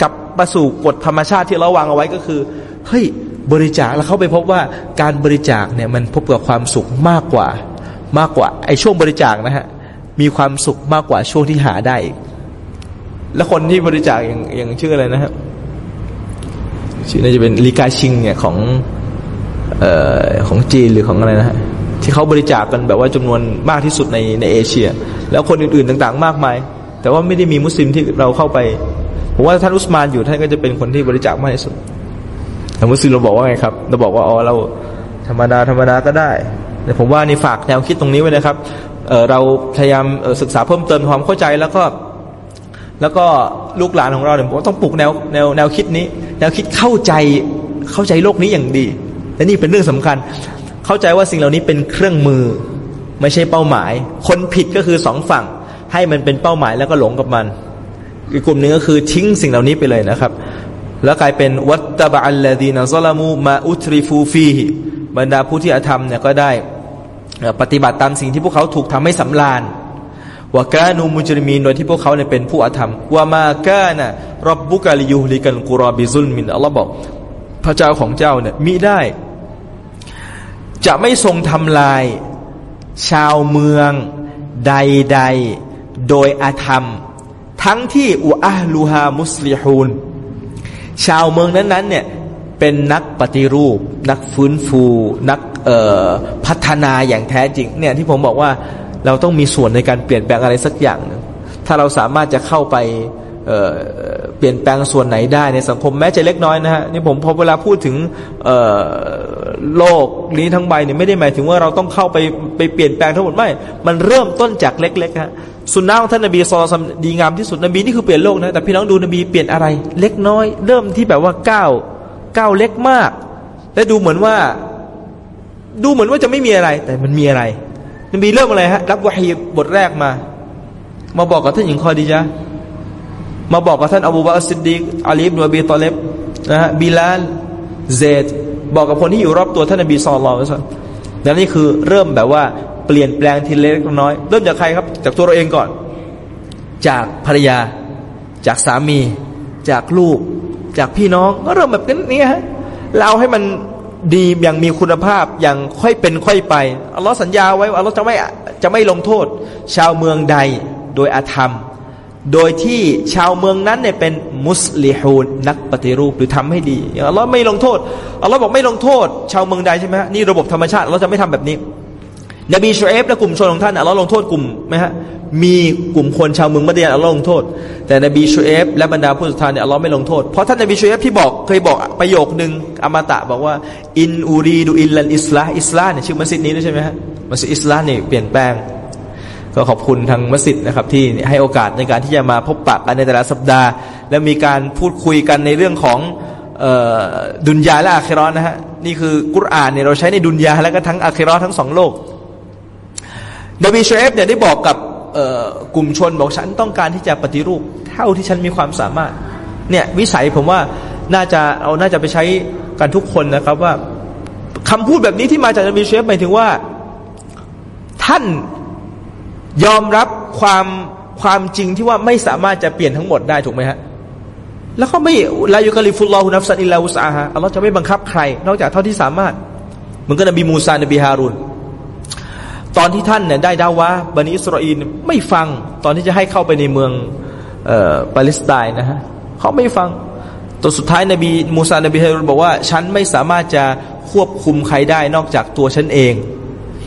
[SPEAKER 1] กลับมาสู่กฎธรรมชาติที่เราวางเอาไว้ก็คือเฮ้ยบริจาคแล้วเขาไปพบว่าการบริจาคเนี่ยมันพบกับความสุขมากกว่า มากกว่าไอ้ช่วงบริจาคนะฮะมีความสุขมากกว่าช่วงที่หาได้ แล้วคนที่บริจาคอย่างอย่างชื่ออะไรนะครับชื่อน่าจะเป็นลีกาชิงเนี่ยของเอ่อของจีนหรือของอะไรนะฮะที่เขาบริจาคกันแบบว่าจำนวนมากที่สุดในในเอเชีย แล้วคนอื่นๆต่าง ๆ มากมาย แต่ว่าไม่ได้มีมุสลิมที่เราเข้าไปผมว่าท่านอุสมานอยู่ท่านก็จะเป็นคนที่บริจาคมากที่สุดแต่มุสลิมเราบอกว่าไงครับ เราบอกว่าอ๋อเราธรรมดาธรรมดาก็ได้ แต่ผมว่านี่ฝากแนวคิดตรงนี้ไว้นะครับเเราพยายามศึกษาเพิ่มเติมความเข้าใจแล้วก็ แล้วก็ลูกหลานของเราเนี่ยผมต้องปลูกแนวแนวแนวคิดนี้ แนวคิดเข้าใจเข้าใจโลกนี้อย่างดีและนี่เป็นเรื่องสำคัญ เข้าใจว่าสิ่งเหล่านี้เป็นเครื่องมือ ไม่ใช่เป้าหมาย คนผิดก็คือสองฝั่ง ให้มันเป็นเป้าหมายแล้วก็หลงกับมัน อีกกลุ่มหนึ่งก็คือทิ้งสิ่งเหล่านี้ไปเลยนะครับ แล้วกลายเป็นวัตตบะอัลลดีนซลามูมาอุตริฟูฟีบรรดาผู้ที่อธรรมเนี่ยก็ได้ปฏิบัติตามสิ่งที่พวกเขาถูกทำให้สำราญว่ากานูมุจริมีนโดยที่พวกเขาเนี่ยเป็นผู้อธรรมว่ามากานะรับบุกาลิยูลิกันกุรอบิซุลมินอัลลอฮ์บอกพระเจ้าของเจ้าเนี่ยมิได้ จะไม่ทรงทำลาย ชาวเมืองใดๆ โดยอาธรรม ทั้งที่อุอาลูฮามุสลิฮูนชาวเมืองนั้นๆเนี่ยเป็นนักปฏิรูป นักฟื้นฟูนักพัฒนาอย่างแท้จริงเนี่ยที่ผมบอกว่าเราต้องมีส่วนในการเปลี่ยนแปลงอะไรสักอย่างนึงถ้าเราสามารถจะเข้าไปเเปลี่ยนแปลงส่วนไหนได้ในสังคมแม้จะเล็กน้อยนะฮะนี่ผมพอเวลาพูดถึงโลกนี้ทั้งใบเนี่ยไม่ได้หมายถึงว่าเราต้องเข้าไปไปเปลี่ยนแปลงทั้งหมดไม่ มันเริ่มต้นจากเล็กๆฮะ สุนนะของท่านนบีซอลซัมดีงามที่สุดนบีนี่คือเปลี่ยนโลกนะแต่พี่น้องดูนบีเปลี่ยนอะไร เล็กน้อย เริ่มที่แบบว่าก้าวก้าวเล็กมาก และดูเหมือนว่า ดูเหมือนว่าจะไม่มีอะไร แต่มันมีอะไร นบีเริ่มอะไรฮะรับวะฮีบทแรกมา มาบอกกับท่านหญิงคอดีจ้ะมาบอกกับท่านอบูบาซิดดีกอาลีบนูบีตอเลบนะฮะบิลาลเซดบอกกับคนที่อยู่รอบตัวท่านนบีซอลลอฮ์แล้วนี่คือเริ่มแบบว่า เปลี่ยนแปลงทีเล็กน้อย เริ่มจากใครครับ จากตัวเราเองก่อน จากภรรยา จากสามี จากลูก จากพี่น้องก็เริ่มแบบนี้ฮะเราให้มันดีอย่างมีคุณภาพอย่างค่อยเป็นค่อยไปอัลลอฮ์สัญญาไว้ว่าอัลลอฮ์จะไม่จะไม่ลงโทษ ชาวเมืองใดโดยอาธรรม โดยที่ชาวเมืองนั้นเนี่ยเป็นمصلحونนักปฏิรูปหรือทำให้ดีอัลลอฮ์ไม่ลงโทษอัลลอฮ์บอกไม่ลงโทษ ชาวเมืองใดใช่ไหมฮะนี่ระบบธรรมชาติเราจะไม่ทำแบบนี้ นบีชุอัยบ์และกลุ่มชนของท่านอัลลอฮ์ลงโทษกลุ่มไหมฮะมีกลุ่มคนชาวเมืองมัดียนอัลลอฮ์ลงโทษ แต่นบีชุอัยบ์และบรรดาผู้ศรัทธาเนี่ยอัลลอฮ์ไม่ลงโทษ เพราะท่านนบีชุอัยบ์ที่บอกเคยบอกประโยคหนึ่งอมตะบอกว่าإن أريد إلا الإصلاحอิสลาเนี่ยชื่อมัสยิดนี้ด้วยใช่ไหมฮะมัสยิดอิสลาเนี่ยเปลี่ยนแปลง ก็ขอบคุณทางมัสยิดนะครับที่ให้โอกาสในการที่จะมาพบปะกันในแต่ละสัปดาห์ และมีการพูดคุยกันในเรื่องของดุนยาและอาคิรอนะฮะนี่คือกุรอานเนี่ยเราใช้ในดุนยาและก็ทั้งอาคิรอทั้งสองโลก นบีชุอัยบ์เนี่ยได้บอกกับกลุ่มชนบอกฉันต้องการที่จะปฏิรูป เท่าที่ฉันมีความสามารถเนี่ยวิสัยผมว่าน่าจะเอาน่าจะไปใช้กันทุกคนนะครับว่าคำพูดแบบนี้ที่มาจากนบีชุอัยบ์หมายถึงว่า ท่านยอมรับความความจริงที่ว่าไม่สามารถจะเปลี่ยนทั้งหมดได้ถูกไหมฮะแล้วเขาไม่لا يكلف الله نفسا إلا وسعهاอัลลอฮ์จะไม่บังคับใคร นอกจากเท่าที่สามารถ เหมือนกับนบีมูซานบีฮารุน ตอนที่ท่านเนี่ยได้ดาวะบันิอิสราเอลไม่ฟัง ตอนที่จะให้เข้าไปในเมืองออปาเลสไตน์นะฮะเขาไม่ฟังตัวสุดท้ายนบีมูซานบีฮารุนบอกว่า ฉันไม่สามารถจะควบคุมใครได้นอกจากตัวฉันเอง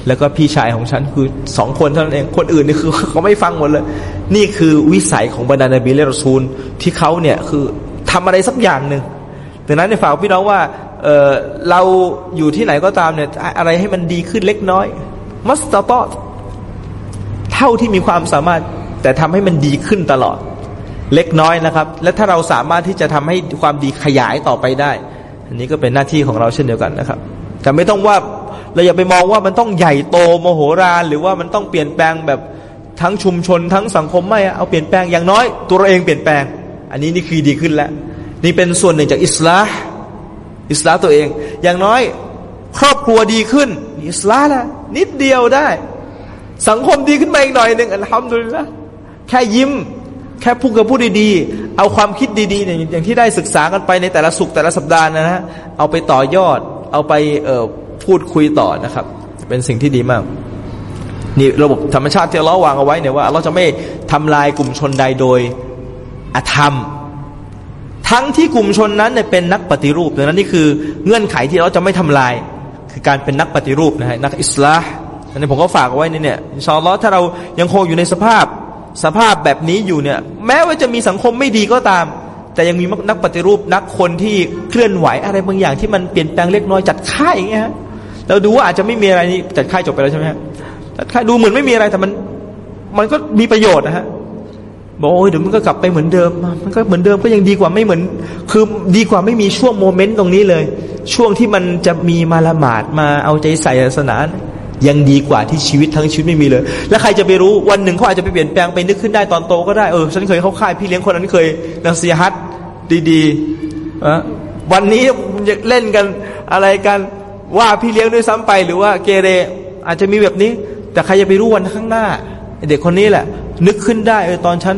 [SPEAKER 1] แล้วก็พี่ชายของฉันคือสองคนเท่านั้นเองคนอื่นนี่คือเขาไม่ฟังหมดเลย นี่คือวิสัยของบรรดานบีเลรซูลที่เขาเนี่ยคือทำอะไรสักอย่างหนึ่งดังนั้นในฝากพี่น้องว่าเเราอยู่ที่ไหนก็ตามเนี่ยอะไรให้มันดีขึ้นเล็กน้อย มัสตาตอเท่าที่มีความสามารถแต่ทำให้มันดีขึ้นตลอด เล็กน้อยนะครับ และถ้าเราสามารถที่จะทำให้ความดีขยายต่อไปได้ อันนี้ก็เป็นหน้าที่ของเราเช่นเดียวกันนะครับ แต่ไม่ต้องว่าเราอย่าไปมองว่ามันต้องใหญ่โตโมโหรานหรือว่ามันต้องเปลี่ยนแปลงแบบทั้งชุมชนทั้งสังคมไม่เอาเปลี่ยนแปลงอย่างน้อย ตัวเราเองเปลี่ยนแปลง อันนี้นี่คือดีขึ้นแล้ว นี่เป็นส่วนหนึ่งจากอิสลามอิสลามตัวเอง อย่างน้อย ครอบครัวดีขึ้นอิสลามละนิดเดียวได้ สังคมดีขึ้นมาอีกหน่อยหนึ่งอัลฮัมดุลิลละแค่ยิ้ม แค่พูดกับพูดดีๆ เอาความคิดดีๆอย่างที่ได้ศึกษากันไปในแต่ละสุขแต่ละสัปดาห์นะฮะเอาไปต่อยอด เอาไปเอ่อพูดคุยต่อนะครับ เป็นสิ่งที่ดีมากนี่ระบบธรรมชาติที่เราวางเอาไว้เนี่ยว่า เราจะไม่ทำลายกลุ่มชนใดโดยอธรรม ทั้งที่กลุ่มชนนั้นเนี่ยเป็นนักปฏิรูปดังนั้นนี่คือเงื่อนไขที่เราจะไม่ทำลาย คือการเป็นนักปฏิรูปนะฮะนักอิสลามอันนี้ผมก็ฝากไว้นี่เนี่ยอินชาอัลลอฮ์ถ้าเรายังคงอยู่ในสภาพสภาพแบบนี้อยู่เนี่ย แม้ว่าจะมีสังคมไม่ดีก็ตาม แต่ยังมีนักปฏิรูปนักคนที่เคลื่อนไหวอะไรบางอย่างที่มันเปลี่ยนแปลงเล็กน้อยจัดค่ายอย่างเงี้ยฮะเราดูว่าอาจจะไม่มีอะไรนี่จัดค่ายจบไปแล้วใช่ไหมฮะจัดค่ายดูเหมือนไม่มีอะไรแต่มันมันก็มีประโยชน์นะฮะบอกโอ้ยเดี๋ยวมันก็กลับไปเหมือนเดิม มันก็เหมือนเดิมก็ยังดีกว่าไม่เหมือน คือดีกว่าไม่มีช่วงโมเมนต์ตรงนี้เลย ช่วงที่มันจะมีมาละหมาดมาเอาใจใส่ศาสนา ยังดีกว่าที่ชีวิตทั้งชีวิตไม่มีเลย แล้วใครจะไปรู้วันหนึ่งเขาอาจจะไปเปลี่ยนแปลงไปนึกขึ้นได้ตอนโตก็ได้เออฉันเคยเข้าค่ายพี่เลี้ยงคนนั้นเคยนักเสียฮัตดีๆวันนี้จะเล่นกันอะไรกันว่าพี่เลี้ยงด้วยซ้ำไปหรือว่าเกเรอาจจะมีแบบนี้ แต่ใครจะไปรู้วันข้างหน้าเด็กคนนี้แหละ นึกขึ้นได้เออตอนฉัน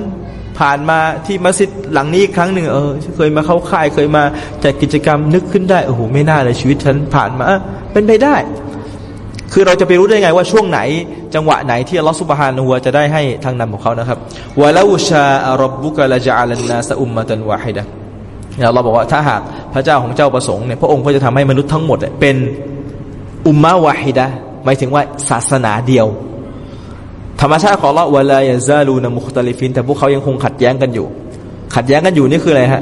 [SPEAKER 1] ผ่านมาที่มัสยิดหลังนี้อีกครั้งหนึ่งเออเคยมาเข้าค่ายเคยมาจัดกิจกรรมนึกขึ้นได้โอ้โหไม่น่าเลยชีวิตฉันผ่านมาเป็นไปได้ คือเราจะไปรู้ได้ไงว่าช่วงไหน จังหวะไหนที่อัลลอฮฺสุบฮานะฮูวจะได้ให้ทางนำของเขานะครับวะลาอุชาอัรับบุกะละจาลันนาสอุมมะตันวาฮิดะเราบอกว่าถ้าหากพระเจ้าของเจ้าประสงค์เนี่ยพระองค์ก็จะทำให้มนุษย์ทั้งหมดเป็นอุมมะวาฮิดะหมายถึงว่าศาสนาเดียว ธรรมชาติของเราวลายซาลูนมุคตาลิฟิน แต่พวกเขายังคงขัดแย้งกันอยู่ ขัดแย้งกันอยู่นี่คืออะไรฮะ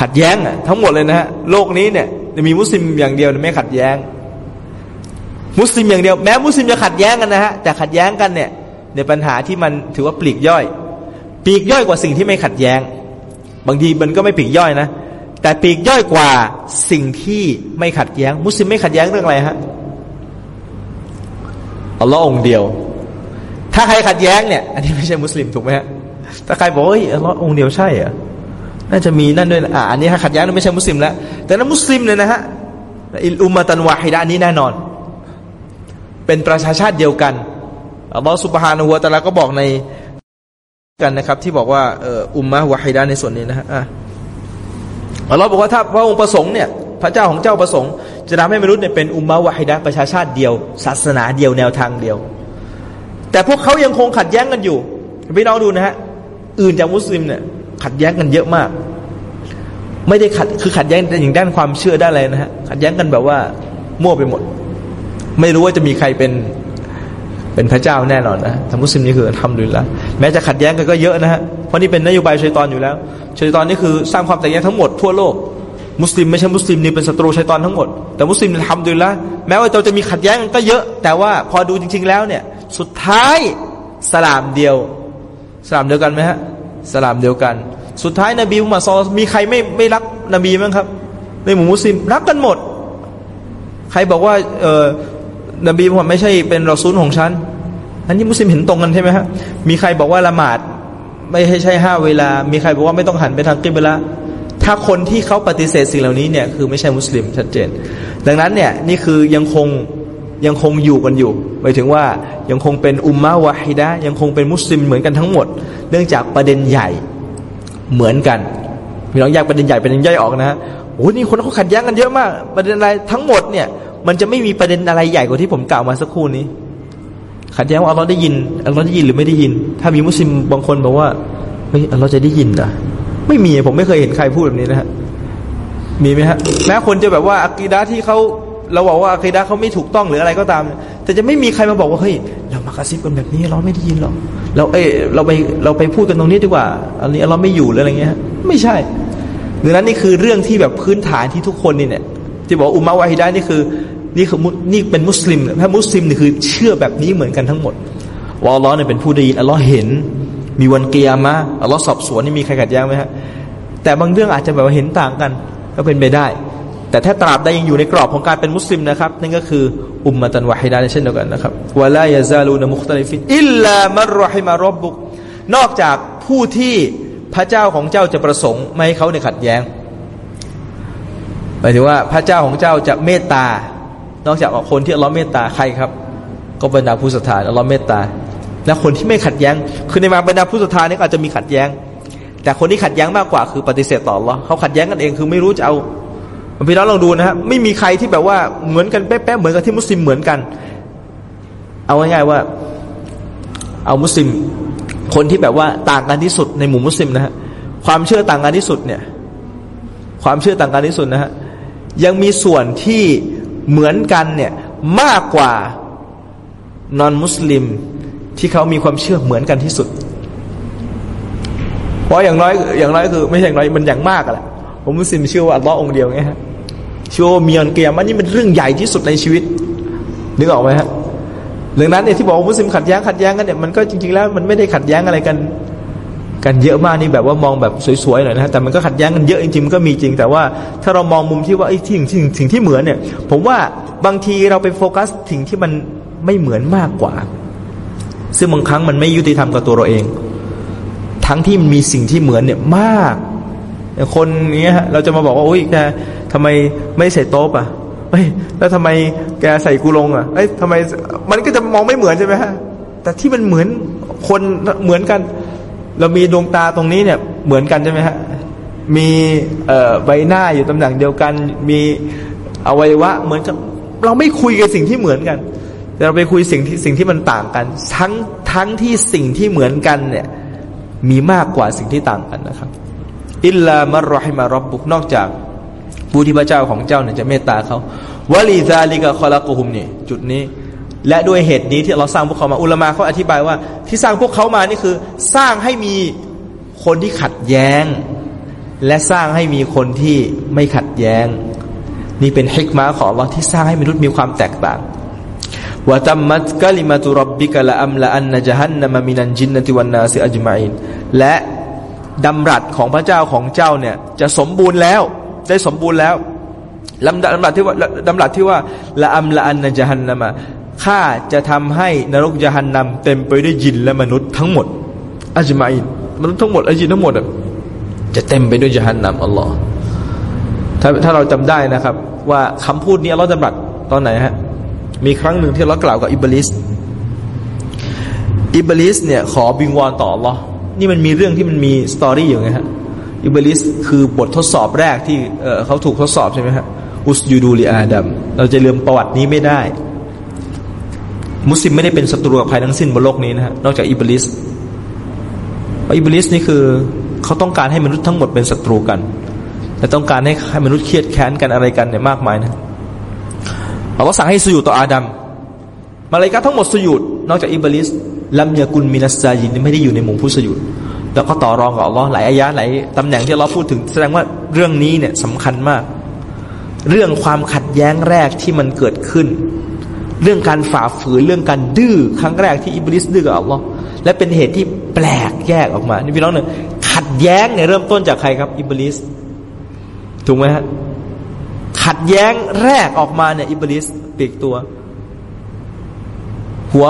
[SPEAKER 1] ขัดแย้งอะทั้งหมดเลยนะฮะโลกนี้เนี่ยมีมุสลิมอย่างเดียวไม่ขัดแย้ง มุสลิมอย่างเดียวแม้มุสลิมจะขัดแย้งกันนะฮะแต่ขัดแย้งกันเนี่ยในปัญหาที่มันถือว่าปลีกย่อย ปลีกย่อยกว่าสิ่งที่ไม่ขัดแย้ง บางทีมันก็ไม่ปลีกย่อยนะแต่ปลีกย่อยกว่าสิ่งที่ไม่ขัดแย้ง มุสลิมไม่ขัดแย้งเรื่องอะไรฮะอัลลอฮ์องเดียว ถ้าใครขัดแย้งเนี่ย อันนี้ไม่ใช่มุสลิมถูกไหมฮะถ้าใครบอกเฮ้ยอัลลอฮ์องเดียวใช่เหรอน่าจะมีนั่นด้วยอ่าอันนี้ถ้าขัดแย้งไม่ใช่มุสลิมแล้ว แต่นั้นมุสลิมเนี่ยนะฮะอิลอุมตันวาฮิดานี้แน่นอน เป็นประชาชาติเดียวกันอัลลอฮ์สุบฮานะฮูวะตะลาก็บอกในกันนะครับ ที่บอกว่าเอ่ออุมมะวาฮิดาในส่วนนี้นะฮะอัลลอฮ์บอกว่าถ้าพระองค์ประสงค์เนี่ยพระเจ้าของเจ้าประสงค์ จะทำให้มนุษย์เนี่ยเป็นอุมมะวาฮิดาประชาชาติเดียว ศาสนาเดียวแนวทางเดียว แต่พวกเขายังคงขัดแย้งกันอยู่พี่น้องดูนะฮะอื่นจากมุสลิมเนี่ยขัดแย้งกันเยอะมาก ไม่ได้ขัดคือขัดแย้งแต่อย่างด้านความเชื่อได้เลยนะฮะขัดแย้งกันแบบว่า มั่วไปหมด ไม่รู้ว่าจะมีใครเป็นเป็นพระเจ้าแน่นอนนะทางมุสลิมนี่คือทำดูและแม้จะขัดแย้งกันก็เยอะนะฮะเพราะนี่เป็นนโยบายชัยตอนอยู่แล้วชัยตอนนี่คือสร้างความแตกแยกทั้งหมดทั่วโลกมุสลิมไม่ใช่มุสลิมนี่เป็นศัตรูชัยตอนทั้งหมดแต่มุสลิมทำดูและแม้ว่าเราจะมีขัดแย้งกันก็เยอะ แต่ว่าพอดูจริง ๆ แล้วเนี่ย สุดท้ายสลามเดียว สลามเดียวกันไหมฮะสลามเดียวกัน สุดท้ายนบีมุฮัมมัดซอมีใครไม่ไม่รักนบีมั้งครับ ในหมู่มุสลิมรักกันหมด ใครบอกว่าเออนบีมุฮัมมัดไม่ใช่เป็นรอซูลของฉันอันนี้มุสลิมเห็นตรงกันใช่ไหมฮะมีใครบอกว่าละหมาดไม่ใช่ห้าเวลา มีใครบอกว่าไม่ต้องหันไปทางกิบลาถ้าคนที่เขาปฏิเสธสิ่งเหล่านี้เนี่ยคือไม่ใช่มุสลิมชัดเจน ดังนั้นเนี่ยนี่คือยังคง ยังคงอยู่กันอยู่หมายถึงว่ายังคงเป็นอุมมะวะฮิดะยังคงเป็นมุสลิมเหมือนกันทั้งหมด เนื่องจากประเด็นใหญ่เหมือนกันพี่น้องแยกประเด็นใหญ่ประเด็นย่อยออกนะฮะโอ้นี่คนเขาขัดแย้งกันเยอะมาก ประเด็นอะไรทั้งหมดเนี่ยมันจะไม่มีประเด็นอะไรใหญ่กว่าที่ผมกล่าวมาสักครู่นี้ ขัดแย้งว่าอัลลอฮ์ได้ยินอัลลอฮ์ได้ยินหรือไม่ได้ยิน ถ้ามีมุสลิมบางคนบอกว่าเฮ้ยอัลลอฮ์จะได้ยินเหรอไม่มีผมไม่เคยเห็นใครพูดแบบนี้นะฮะมีไหมฮะแม้คนจะแบบว่าอักีดะที่เขา เราบอกว่าอักีดะเขาไม่ถูกต้องหรืออะไรก็ตาม แต่จะไม่มีใครมาบอกว่าเฮ้ยเรามากระซิบกันแบบนี้เราไม่ได้ยินหรอกเราเออเราไปเราไปพูดกันตรงนี้ดีกว่า อันนี้เราไม่อยู่หรืออะไรเงี้ย ไม่ใช่ดังนั้นนี่คือเรื่องที่แบบพื้นฐานที่ทุกคนนี่เนี่ยที่บอกอุมมะวาฮิดะนี่คือนี่คือนี่เป็นมุสลิมถ้ามุสลิมนี่คือเชื่อแบบนี้เหมือนกันทั้งหมดว่าอัลลอฮ์เนี่ยเป็นผู้ได้ยินอัลลอฮ์เห็น มีวันเกียร์มาอัลลอฮ์สอบสวนนี่มีใครขัดแย้งไหมฮะแต่บางเรื่องอาจจะแบบว่าเห็นต่างกัน ก็เป็นไปได้ แต่ถ้าตราบใดยังอยู่ในกรอบของการเป็นมุสลิมนะครับนั่นก็คือأمة واحدةเช่นเดียวกันนะครับولا يزالون مختلفين إلا من رحم ربكนอกจากผู้ที่พระเจ้าของเจ้าจะประสงค์ไม่ให้เขาในขัดแย้งหมายถึงว่าพระเจ้าของเจ้าจะเมตตา นอกจากคนที่อัลลอฮ์เมตตาใครครับ ก็บรรดาผู้ศรัทธาอัลลอฮ์เมตตาและคนที่ไม่ขัดแย้ง คือในมาบรรดาผู้ศรัทธานี่อาจจะมีขัดแย้ง แต่คนที่ขัดแย้งมากกว่าคือปฏิเสธต่ออัลลอฮ์เขาขัดแย้งกันเองคือไม่รู้จะเอา พี่น้องลองดูนะฮะไม่มีใครที่แบบว่าเหมือนกันเป๊ะๆเหมือนกับที่มุสลิมเหมือนกัน เอาง่ายๆว่า เอามุสลิม คนที่แบบว่าต่างกันที่สุดในหมู่มุสลิมนะฮะความเชื่อต่างกันที่สุดเนี่ย ความเชื่อต่างกันที่สุดนะฮะยังมีส่วนที่เหมือนกันเนี่ยมากกว่านอนมุสลิมที่เขามีความเชื่อเหมือนกันที่สุด เพราะอย่างน้อยอย่างน้อยคือ ไม่ใช่อย่างน้อยมันอย่างมากแหละ ผมมุสลิมเชื่อว่าอัลลอฮ์องเดียวไงฮะเชื่อว่ามีอันเกียร์มันนี่เป็นเรื่องใหญ่ที่สุดในชีวิตนึกออกไหมฮะดังนั้นเนี่ยที่บอกว่ามุสลิมขัดแย้งขัดแย้งกันเนี่ยมันก็จริงๆแล้วมันไม่ได้ขัดแย้งอะไรกันกันเยอะมากนี่แบบว่ามองแบบสวยๆหน่อยนะแต่มันก็ขัดแย้งกันเยอะจริงๆมันก็มีจริง แต่ว่าถ้าเรามองมุมที่ว่าไอ้ที่สิ่งสิ่งที่เหมือนเนี่ย ผมว่าบางทีเราไปโฟกัสสิ่งที่มันไม่เหมือนมากกว่า ซึ่งบางครั้งมันไม่ยุติธรรมกับตัวเราเอง ทั้งที่มันมีสิ่งที่เหมือนเนี่ยมาก คนนี้ฮะเราจะมาบอกว่าโอ้ยแกทำไมไม่ใส่โต๊ะอะเฮ้ยแล้วทำไมแกใส่กูลงอะเอ้ยทำไมมันก็จะมองไม่เหมือนใช่ไหมฮะแต่ที่มันเหมือนคนเหมือนกัน เรามีดวงตาตรงนี้เนี่ยเหมือนกันใช่ไหมฮะมีใบหน้าอยู่ตำแหน่งเดียวกัน มีอวัยวะเหมือนกันเราไม่คุยกับสิ่งที่เหมือนกัน แต่เราไปคุยสิ่งที่สิ่งที่มันต่างกัน ทั้งทั้งที่สิ่งที่เหมือนกันเนี่ยมีมากกว่าสิ่งที่ต่างกันนะครับ อิลลามารรหิมารบบุกนอกจากผู้ที่พระเจ้าของเจ้าเนี่ยจะเมตตาเขาวลีซาลิกะคอลักุฮุมนี่จุดนี้ และด้วยเหตุนี้ที่เราสร้างพวกเขามาอุลมาเขาอธิบายว่า ที่สร้างพวกเขามานี่คือ สร้างให้มีคนที่ขัดแย้ง และสร้างให้มีคนที่ไม่ขัดแย้ง นี่เป็นฮิกมาของเราที่สร้างให้มนุษย์มีความแตกต่างวะตัมมัตกะลิมาตุรับบิกะละอัมละอันนะจฮันนมะมินันจินนติวันนาสิอัจมาอินและ ดำรัสของพระเจ้าของเจ้าเนี่ยจะสมบูรณ์แล้ว ได้สมบูรณ์แล้วลำดำรัสที่ว่าดำรัสที่ว่าละอัมละอันนจฮันนามะข้าจะทำให้นรกญะฮันนัมเต็มไปด้วยยินและมนุษย์ทั้งหมดأجمعينมนุษย์ทั้งหมดอายินทั้งหมดจะเต็มไปด้วยญะฮันนัมอัลลอฮ์ถ้าถ้าเราจำได้นะครับ ว่าคำพูดนี้เราดำรัสตอนไหนฮะมีครั้งหนึ่งที่เรากล่าวกับอิบลิสอิบลิสเนี่ยขอวิงวอนต่ออัลลอฮ์ นี่มันมีเรื่องที่มันมี story อยู่ไงฮะอิบลิสคือบททดสอบแรกที่เขาถูกทดสอบใช่ไหมฮะاسجدوا لآدمเราจะลืมประวัตินี้ไม่ได้ มุสลิมไม่ได้เป็นศัตรูกับใครทั้งสิ้นบนโลกนี้นะฮะนอกจากอิบลิสอิบลิสนี่คือเขาต้องการให้มนุษย์ทั้งหมดเป็นศัตรูกันและต้องการให้ให้มนุษย์เคียดแค้นกันอะไรกันเนี่ยมากมายนะเราก็สั่งให้สยุดต่ออาดัมมาเลยกาทั้งหมดสยุดนอกจากอิบลิส لم يكن من الساجدينไม่ได้อยู่ในหมู่ผู้สยุดแล้วก็ต่อรองกับอัลลอฮ์หลายอายะหลายตำแหน่งที่เราพูดถึง แสดงว่าเรื่องนี้เนี่ยสำคัญมาก เรื่องความขัดแย้งแรกที่มันเกิดขึ้น เรื่องการฝ่าฝืนเรื่องการดื้อครั้งแรกที่อิบลิสดื้อกับอัลลอฮ์และเป็นเหตุที่แปลกแยกออกมา นี่พี่น้องหนึ่งขัดแย้งเนี่ยเริ่มต้นจากใครครับอิบลิสถูกไหมฮะขัดแย้งแรกออกมาเนี่ยอิบลิสปีกตัว หัว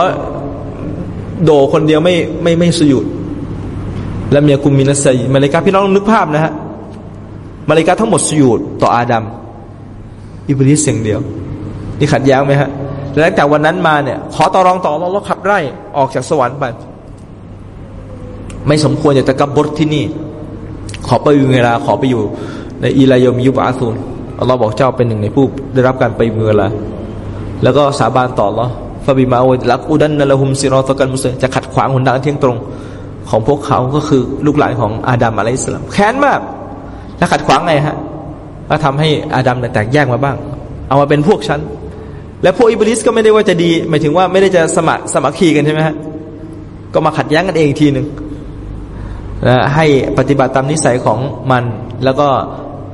[SPEAKER 1] โดคนเดียวไม่ไม่ไม่สยุดและเมียกุมมินัสยมาเลกาพี่น้องนึกภาพนะฮะมาเลกาทั้งหมดสยุดต่ออาดัมอิบลิสเสียงเดียว นี่ขัดแย้งไหมฮะหลังจากวันนั้นมาเนี่ย ขอต่อรองต่อรองแล้วขับไล่ออกจากสวรรค์ไปไม่สมควรจะตะกับบทที่นี่ ขอไปอยู่เวลา ขอไปอยู่ ในอีลายมยุบอาซูลลอฮ์บอกเจ้าเป็นหนึ่งในผู้ได้รับการไปเวลา แล้วก็สาบานต่อละ ฟาบิมาอลักอุดันนละหุมซิรอตกันมุสจะขัดขวางหนทางเที่ยงตรง ของพวกเขาก็คือลูกหลานของอาดัมอะลัยสลามแค้นมากแล้วขัดขวางไงฮะก็ทำให้อาดัมแตกแยกมาบ้าง เอามาเป็นพวกฉัน และพวกอิบลิสก็ไม่ได้ว่าจะดี หมายถึงว่าไม่ได้จะสมัครสมัครคีกันใช่ไหมฮะก็มาขัดแย้งกันเองทีหนึ่งให้ปฏิบัติตามนิสัยของมัน แล้วก็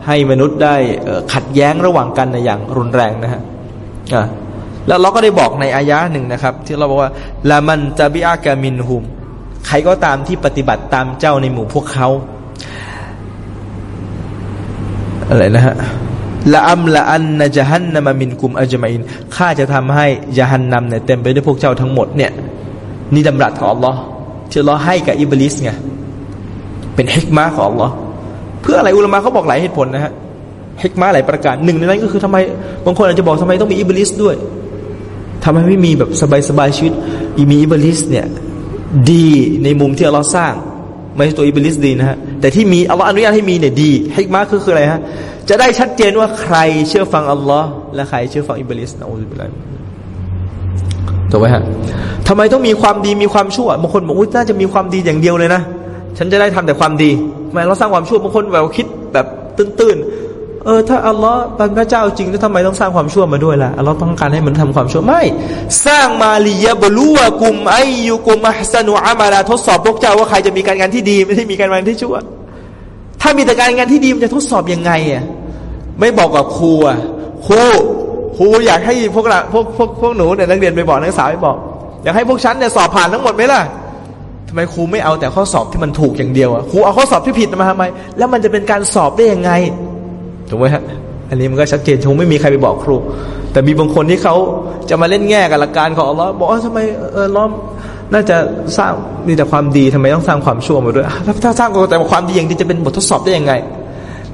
[SPEAKER 1] ให้มนุษย์ได้ขัดแย้งระหว่างกันในอย่างรุนแรงนะฮะ แล้วเราก็ได้บอกในอายะหนึ่งนะครับ ที่เราบอกว่าละมันจะบิอากามินหุม ใครก็ตามที่ปฏิบัติตามเจ้าในหมู่พวกเขาอะไรนะฮะละอัมละอันนะจะฮันนามามินกุมอัจมาอินข้าจะทำให้ยาฮันนำเนี่ยเต็มไปด้วยพวกเจ้าทั้งหมดเนี่ยนี่ดำรัสของอัลลอฮ์ที่เราให้กับอิบลิสไงเป็นฮิกมาของอัลลอฮ์เพื่ออะไรอุลามะเขาบอกหลายเหตุผลนะฮะฮิกมาหลายประการหนึ่งในนั้นก็คือทำไมบางคนอาจจะบอกทำไมต้องมีอิบลิสด้วย ทำไมไม่มีแบบสบายๆชีวิตมีอิบลิสเนี่ยดีในมุมที่อัลลอฮ์สร้าง ไม่ใช่ตัวอิบลิสดีนะฮะแต่ที่มีอัลลอฮ์อนุญาตให้มีเนี่ยดีฮิกมาคือคืออะไรฮะจะได้ชัดเจนว่าใครเชื่อฟังอัลลอฮ์และใครเชื่อฟังอิบลิสنعوذ باللهถูกไหมฮะทำไมต้องมีความดีมีความชั่วบางคนบอกว่าน่าจะมีความดีอย่างเดียวเลยนะฉันจะได้ทำแต่ความดีทำไมเราสร้างความชั่วบางคนแบบคิดแบบตื้นๆ เออถ้าอัลลอฮ์เป็นพระเจ้าจริงแล้วทำไมต้องสร้างความชั่วมาด้วยล่ะอัลลอฮ์ต้องการให้มันทำความชั่วไม่ สร้างมาลียบลูวะกุมไอยุกุมอัสนุอามาลาทดสอบพวกเจ้าว่าใครจะมีการงานที่ดีไม่ใช่มีการงานที่ชั่ว ถ้ามีแต่การงานที่ดีมันจะทดสอบยังไงอะไม่บอกกับครูอะครูครูอยากให้พวกเราพวกพวกพวกหนูเนี่ยนักเรียนไปบอกนักศึกษาไปบอก อยากให้พวกฉันเนี่ยสอบผ่านทั้งหมดไหมล่ะทำไมครูไม่เอาแต่ข้อสอบที่มันถูกอย่างเดียวอะครูเอาข้อสอบที่ผิดมาทำไม แล้วมันจะเป็นการสอบได้ยังไง ถูกไหมฮะอันนี้มันก็ชัดเจนคงไม่มีใครไปบอกครู แต่มีบางคนที่เขาจะมาเล่นแง่กับหลักการของอัลลอฮ์บอกว่าทำไมเออล้อมน่าจะสร้างมีแต่ความดีทำไมต้องสร้างความชั่วมาด้วยถ้าสร้างแต่ความดีอย่างดีจะเป็นบททดสอบได้ยังไง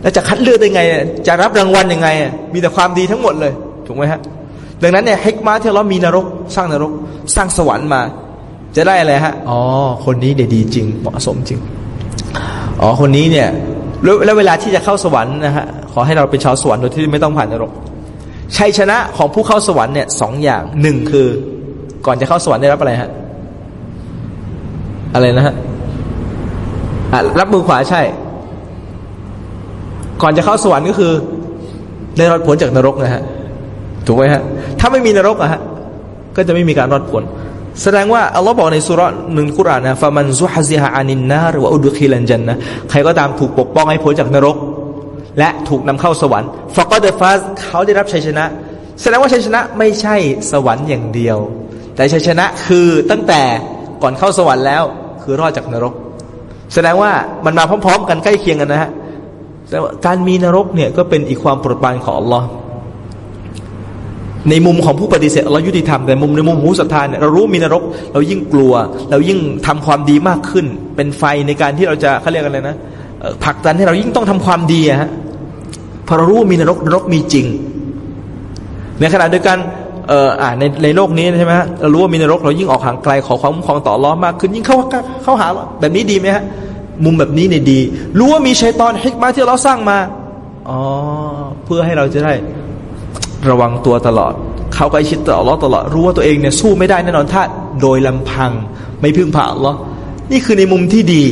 [SPEAKER 1] แล้วจะคัดเลือกได้ไง จะรับรางวัลยังไง มีแต่ความดีทั้งหมดเลย ถูกไหมฮะดังนั้นเนี่ยเฮกมาที่เรามีนรก สร้างนรก สร้างสวรรค์มา จะได้อะไรฮะ อ๋อ คนนี้เดี๋ยดีจริง เหมาะสมจริง อ๋อ คนนี้เนี่ย แล้วเวลาที่จะเข้าสวรรค์นะฮะขอให้เราเป็นชาวสวรรค์โดยที่ไม่ต้องผ่านนรกชัยชนะของผู้เข้าสวรรค์เนี่ยสองอย่างหนึ่งคือ ก่อนจะเข้าสวรรค์ได้รับอะไรฮะอะไรนะฮะรับมือขวาใช่ ก่อนจะเข้าสวรรค์ก็คือ ได้รอดพ้นจากนรกนะฮะถูกไหมฮะ ถ้าไม่มีนรกอะฮะก็จะไม่มีการรอดพ้น แสดงว่าอัลลอฮ์บอกในสุรหนึ่งกุรานนะฟามันซุฮซิฮะอานินนาหรือว่าอุดุคิลันจันนะใครก็ตามถูกปกป้องให้พ้นจากนรก และถูกนำเข้าสวรรค์ฟากอเดฟาสเขาได้รับชัยชนะ แสดงว่าชัยชนะไม่ใช่สวรรค์อย่างเดียว แต่ชัยชนะคือตั้งแต่ก่อนเข้าสวรรค์แล้ว คือรอดจากนรก แสดงว่ามันมาพร้อม ๆ กันใกล้เคียงกันนะฮะแต่การมีนรกเนี่ยก็เป็นอีกความโปรดปรานของอัลลอฮ์ ในมุมของผู้ปฏิเสธเรายุติธรรมแต่มุมในมุมผู้ศรัทธาเนี่ยเรารู้มีนรก เรายิ่งกลัว เรายิ่งทำความดีมากขึ้น เป็นไฟในการที่เราจะเขาเรียกอะไรนะผลักดันให้เรายิ่งต้องทำความดีอะฮะพอเรารู้มีนรกนรกมีจริง ในขณะเดียวกันเอ่ออ่าในในโลกนี้ใช่ไหมฮะเรารู้ว่ามีนรก เรายิ่งออกห่างไกลขอความคุ้มครองต่อร้อมากขึ้น ยิ่งเข้าเข้าหาแบบนี้ดีไหมฮะมุมแบบนี้เนี่ยดี รู้ว่ามีชัยตอนฮิกมาที่เราสร้างมาอ๋อเพื่อให้เราจะได้ ระวังตัวตลอด เขาใกล้ชิดต่ออัลลอฮ์ตลอดรู้ว่าตัวเองเนี่ยสู้ไม่ได้แน่นอนถ้าโดยลำพังไม่พึ่งพาอัลลอฮ์นี่คือในมุมที่ดี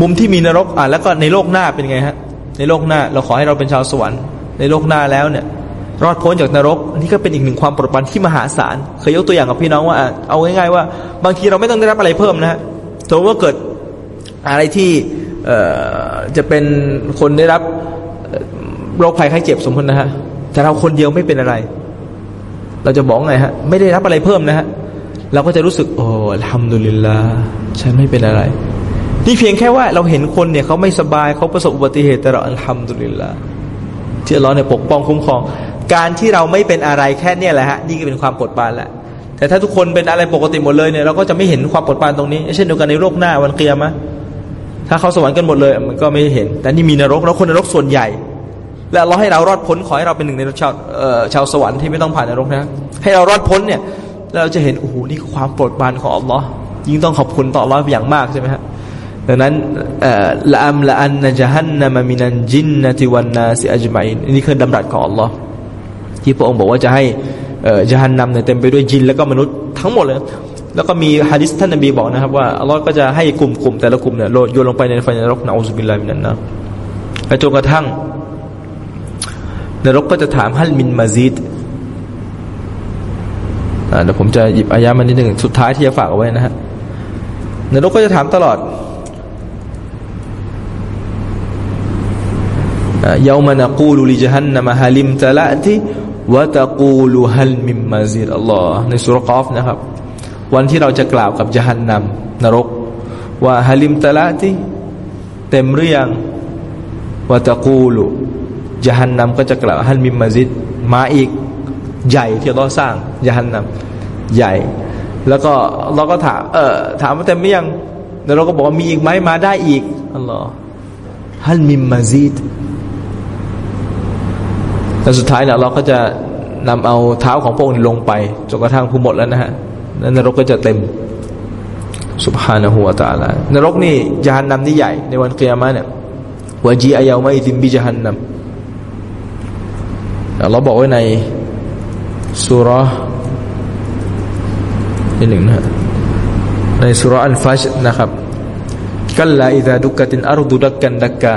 [SPEAKER 1] มุมที่มีนรกอะแล้วก็ในโลกหน้าเป็นไงฮะ ในโลกหน้าเราขอให้เราเป็นชาวสวรรค์ในโลกหน้าแล้วเนี่ย รอดพ้นจากนรกอันนี้ก็เป็นอีกหนึ่งความปรดปรานที่มหาศาลเคยยกตัวอย่างกับพี่น้องว่าเอาง่ายๆว่า บางทีเราไม่ต้องได้รับอะไรเพิ่มนะฮะสมมติว่าเกิดอะไรที่จะเป็นคนได้รับ โรคภัยไข้เจ็บสมมตินะฮะแต่เราคนเดียวไม่เป็นอะไร เราจะบอกไงฮะ ไม่ได้รับอะไรเพิ่มนะฮะเราก็จะรู้สึก โอ้ทำดุลิลลาฉันไม่เป็นอะไร นี่เพียงแค่ว่าเราเห็นคนเนี่ยเขาไม่สบายเขาประสบอุบัติเหตุแต่เราอัลฮัมดุลิลลาที่เราเนี่ยปกป้องคุ้มครอง การที่เราไม่เป็นอะไรแค่เนี่ยแหละฮะนี่ก็เป็นความปวดปานแหละแต่ถ้าทุกคนเป็นอะไรปกติหมดเลยเนี่ยเราก็จะไม่เห็นความปวดปานตรงนี้ เช่นเดียวกันในโลกหน้าวันเกียร์มะถ้าเขาสวรรค์กันหมดเลย มันก็ไม่เห็น แต่นี่มีนรกแล้วคนนรกส่วนใหญ่ และเราให้เรารอดพ้นขอให้เราเป็นหนึ่งในชาวชาวสวรรค์ที่ไม่ต้องผ่านนรกนะให้เรารอดพ้นเนี่ยเราจะเห็นโอ้โหนี่ความโปรดปรานของอัลลอฮ์ยิ่งต้องขอบคุณต่ออัลลอฮ์อย่างมากใช่ไหมฮะดังนั้นละอัมละอันนจฮันนามามินันจินนติวันนาสิอัจมัยนี่คือดำรัสของอัลลอฮ์ที่พระองค์บอกว่าจะให้จฮันนำเนี่ยเต็มไปด้วยจิน แล้วก็มนุษย์ทั้งหมดเลย แล้วก็มีฮะดิษท่านนบีบอกนะครับว่าอัลลอฮ์ก็จะให้กลุ่มกลุ่มแต่ละกลุ่มเนี่ยโยนลงไปในไฟนรกนะอุสบิลลามินันนะไปจนกระทั่ง นรกก็จะถามฮัลมินมาซิดเดี๋ยวผมจะหยิบอายะมานิดหนึ่งสุดท้ายที่จะฝากเอาไว้นะฮะนรกก็จะถามตลอดยามันกูลุลิจฮันนมฮาลิมตะละติวะตะกูลุฮัลมิมมาซิดอัลลอฮ์ในสุรกอฟนะครับ วันที่เราจะกล่าวกับจฮันนำนรก ว่าฮาลิมตะละติเต็มหรือยังวะตะกูลุ จฮันนำก็จะกล่าวฮัลมิมมาซิดมาอีกใหญ่ที่เราสร้างยานนำใหญ่ แล้วก็เราก็ถามเออถามว่าแต่ไม่ยังแล้วเราก็บอกว่ามีอีกไหมมาได้อีกอัลลอฮ์ฮัลมิมมาซีดแล้วสุดท้ายเนี่ยเราก็จะนำเอาเท้าของพระองค์ลงไปจนกระทั่งผู้หมดแล้วนะฮะแล้วนรกก็จะเต็มสุบฮานะฮูวตาลานรกนี่ยานนำนี่ใหญ่ในวันเกียร์มาเนี่ยวาจีอายาวไม่ติมบิจฮันนำ เราบอกไว้ในสุรนี่หนึ่งนะในสุรอันฟัชนะครับกัลลาอิดาดุกตินอารุดุดักกันดักกา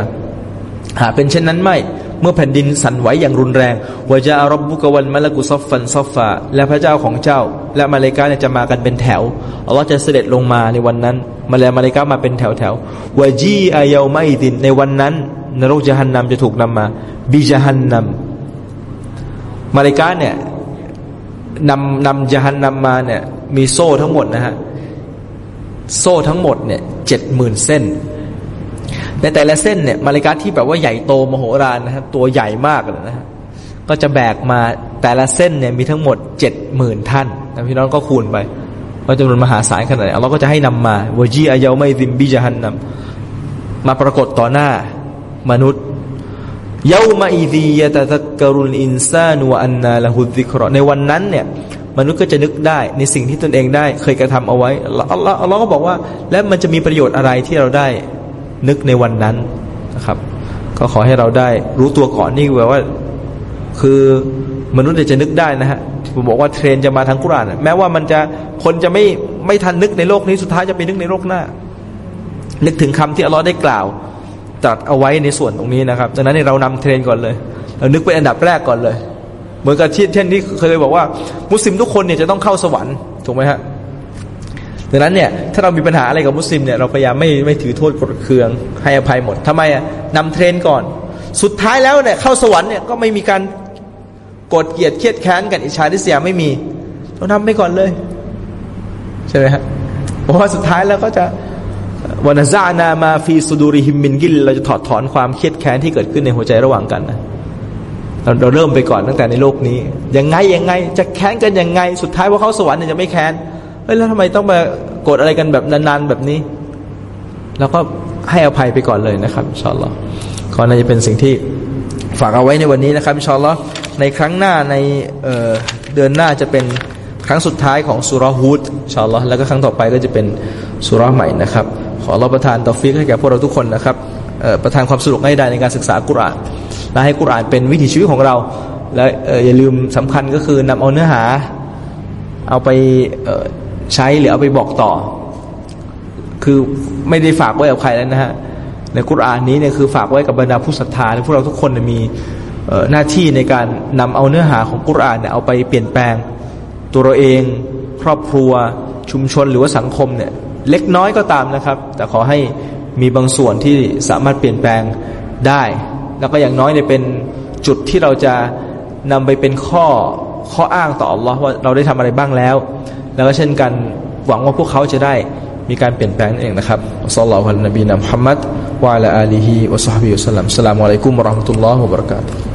[SPEAKER 1] หาเป็นเช่นนั้นไม่ เมื่อแผ่นดินสั่นไหวอย่างรุนแรงวาจาอารบบุกวันมะละกุซอฟฟันซอฟฟาและพระเจ้าของเจ้า และมาเลกาจะมากันเป็นแถวอัลลอฮ์จะเสด็จลงมาในวันนั้น มาแล้วมาเลกามาเป็นแถวแถววาจีอายาไม่ดินในวันนั้น นรกจฮันนำจะถูกนำมาบิจฮันนำ มาเลกาเนี่ยนำนำยานนำมาเนี่ยมีโซ่ทั้งหมดนะฮะโซ่ทั้งหมดเนี่ยเจ็ดหมื่นเส้น ในแต่ละเส้นเนี่ยมาริกาที่แบบว่าใหญ่โตมโหฬารนะฮะตัวใหญ่มากเลยนะฮะก็จะแบกมาแต่ละเส้นเนี่ยมีทั้งหมดเจ็ดหมื่นท่านนะพี่น้องก็คูณไปว่าจำนวนมหาศาลขนาดไหนเราก็จะให้นำมาวจีอายาไม่ซิมบิจฮันนำมาปรากฏต่อหน้ามนุษย์ เยามาอีดียะตะตะกรุลอินซานวอันนาละหุดิครในวันนั้นเนี่ยมนุษย์ก็จะนึกได้ในสิ่งที่ตนเองได้เคยกระทำเอาไว้อัลลอฮ์อัลลอฮ์ก็บอกว่า แล้วมันจะมีประโยชน์อะไรที่เราได้นึกในวันนั้นนะครับ ก็ขอให้เราได้รู้ตัวก่อนนี่แบบว่า คือมนุษย์จะนึกได้นะฮะผมบอกว่าเทรนจะมาทางกุรานแม้ว่ามันจะคนจะไม่ไม่ทันนึกในโลกนี้สุดท้ายจะไปนึกในโลกหน้า นึกถึงคำที่อัลลอฮ์ได้กล่าว ตรัสเอาไว้ในส่วนตรงนี้นะครับดังนั้นเรานำเทรนก่อนเลย เรานึกเป็นอันดับแรกก่อนเลย เหมือนกับที่เช่นที่เคยบอกว่า มุสลิมทุกคนเนี่ยจะต้องเข้าสวรรค์ถูกไหมฮะดังนั้นเนี่ยถ้าเรามีปัญหาอะไรกับมุสลิมเนี่ยเราพยายามไม่ไม่ถือโทษโกรธเคืองให้อภัยหมดทำไมอะนำเทรนก่อน สุดท้ายแล้วเนี่ยเข้าสวรรค์เนี่ยก็ไม่มีการโกรธเกลียดเคียดแค้นกันอิจฉาริษยาไม่มีต้องทำไปก่อนเลย ใช่ไหมฮะเพราะว่าสุดท้ายแล้วก็จะ ونزعنا ما في صدورهم من غلเราจะถอดถอนความเคียดแค้นที่เกิดขึ้นในหัวใจระหว่างกันนะเราเราเริ่มไปก่อนตั้งแต่ในโลกนี้ ยังไงยังไง จะแค้นกันยังไง สุดท้ายว่าเขาสวรรค์เนี่ยจะไม่แค้นเฮ้ยแล้วทำไมต้องมาโกรธอะไรกันแบบนานๆแบบนี้เราก็ให้อภัยไปก่อนเลยนะครับชอลลอขอน่าจะเป็นสิ่งที่ฝากเอาไว้ในวันนี้นะครับชอลลอในครั้งหน้าในเเดือนหน้าจะเป็นครั้งสุดท้ายของสุรฮูดชอลลอแล้วก็ครั้งต่อไปก็จะเป็นสุรใหม่นะครับ ขอรับประทานตอฟิกให้แก่พวกเราทุกคนนะครับประทานความสะดวกให้ได้ในการศึกษากุรอานและให้กุรอานเป็นวิถีชีวิตของเรา และอย่าลืมสำคัญก็คือนำเอาเนื้อหา เอาไปใช้หรือเอาไปบอกต่อ คือไม่ได้ฝากไว้กับใครแล้วนะฮะในกุรอานนี้เนี่ยคือฝากไว้กับบรรดาผู้ศรัทธาพวกเราทุกคนมีหน้าที่ในการนำเอาเนื้อหาของกุรอานเนี่ยเอาไปเปลี่ยนแปลง ตัวเราเองครอบครัวชุมชนหรือว่าสังคมเนี่ย เล็กน้อยก็ตามนะครับ แต่ขอให้มีบางส่วนที่สามารถเปลี่ยนแปลงได้ แล้วก็อย่างน้อยเนี่ยเป็นจุดที่เราจะนำไปเป็นข้อข้ออ้างต่ออัลลอฮ์ว่าเราได้ทำอะไรบ้างแล้ว แล้วก็เช่นกันหวังว่าพวกเขาจะได้มีการเปลี่ยนแปลงเองนะครับสัลลัลลอฮุอะลัยฮิวะซัลลัมวะลาอาลีฮิวะซอฮบิวะสัลลัมสลามุอะลัยกุมวะราะห์มะตุลลอฮ์วะบะเราะกาตุฮ์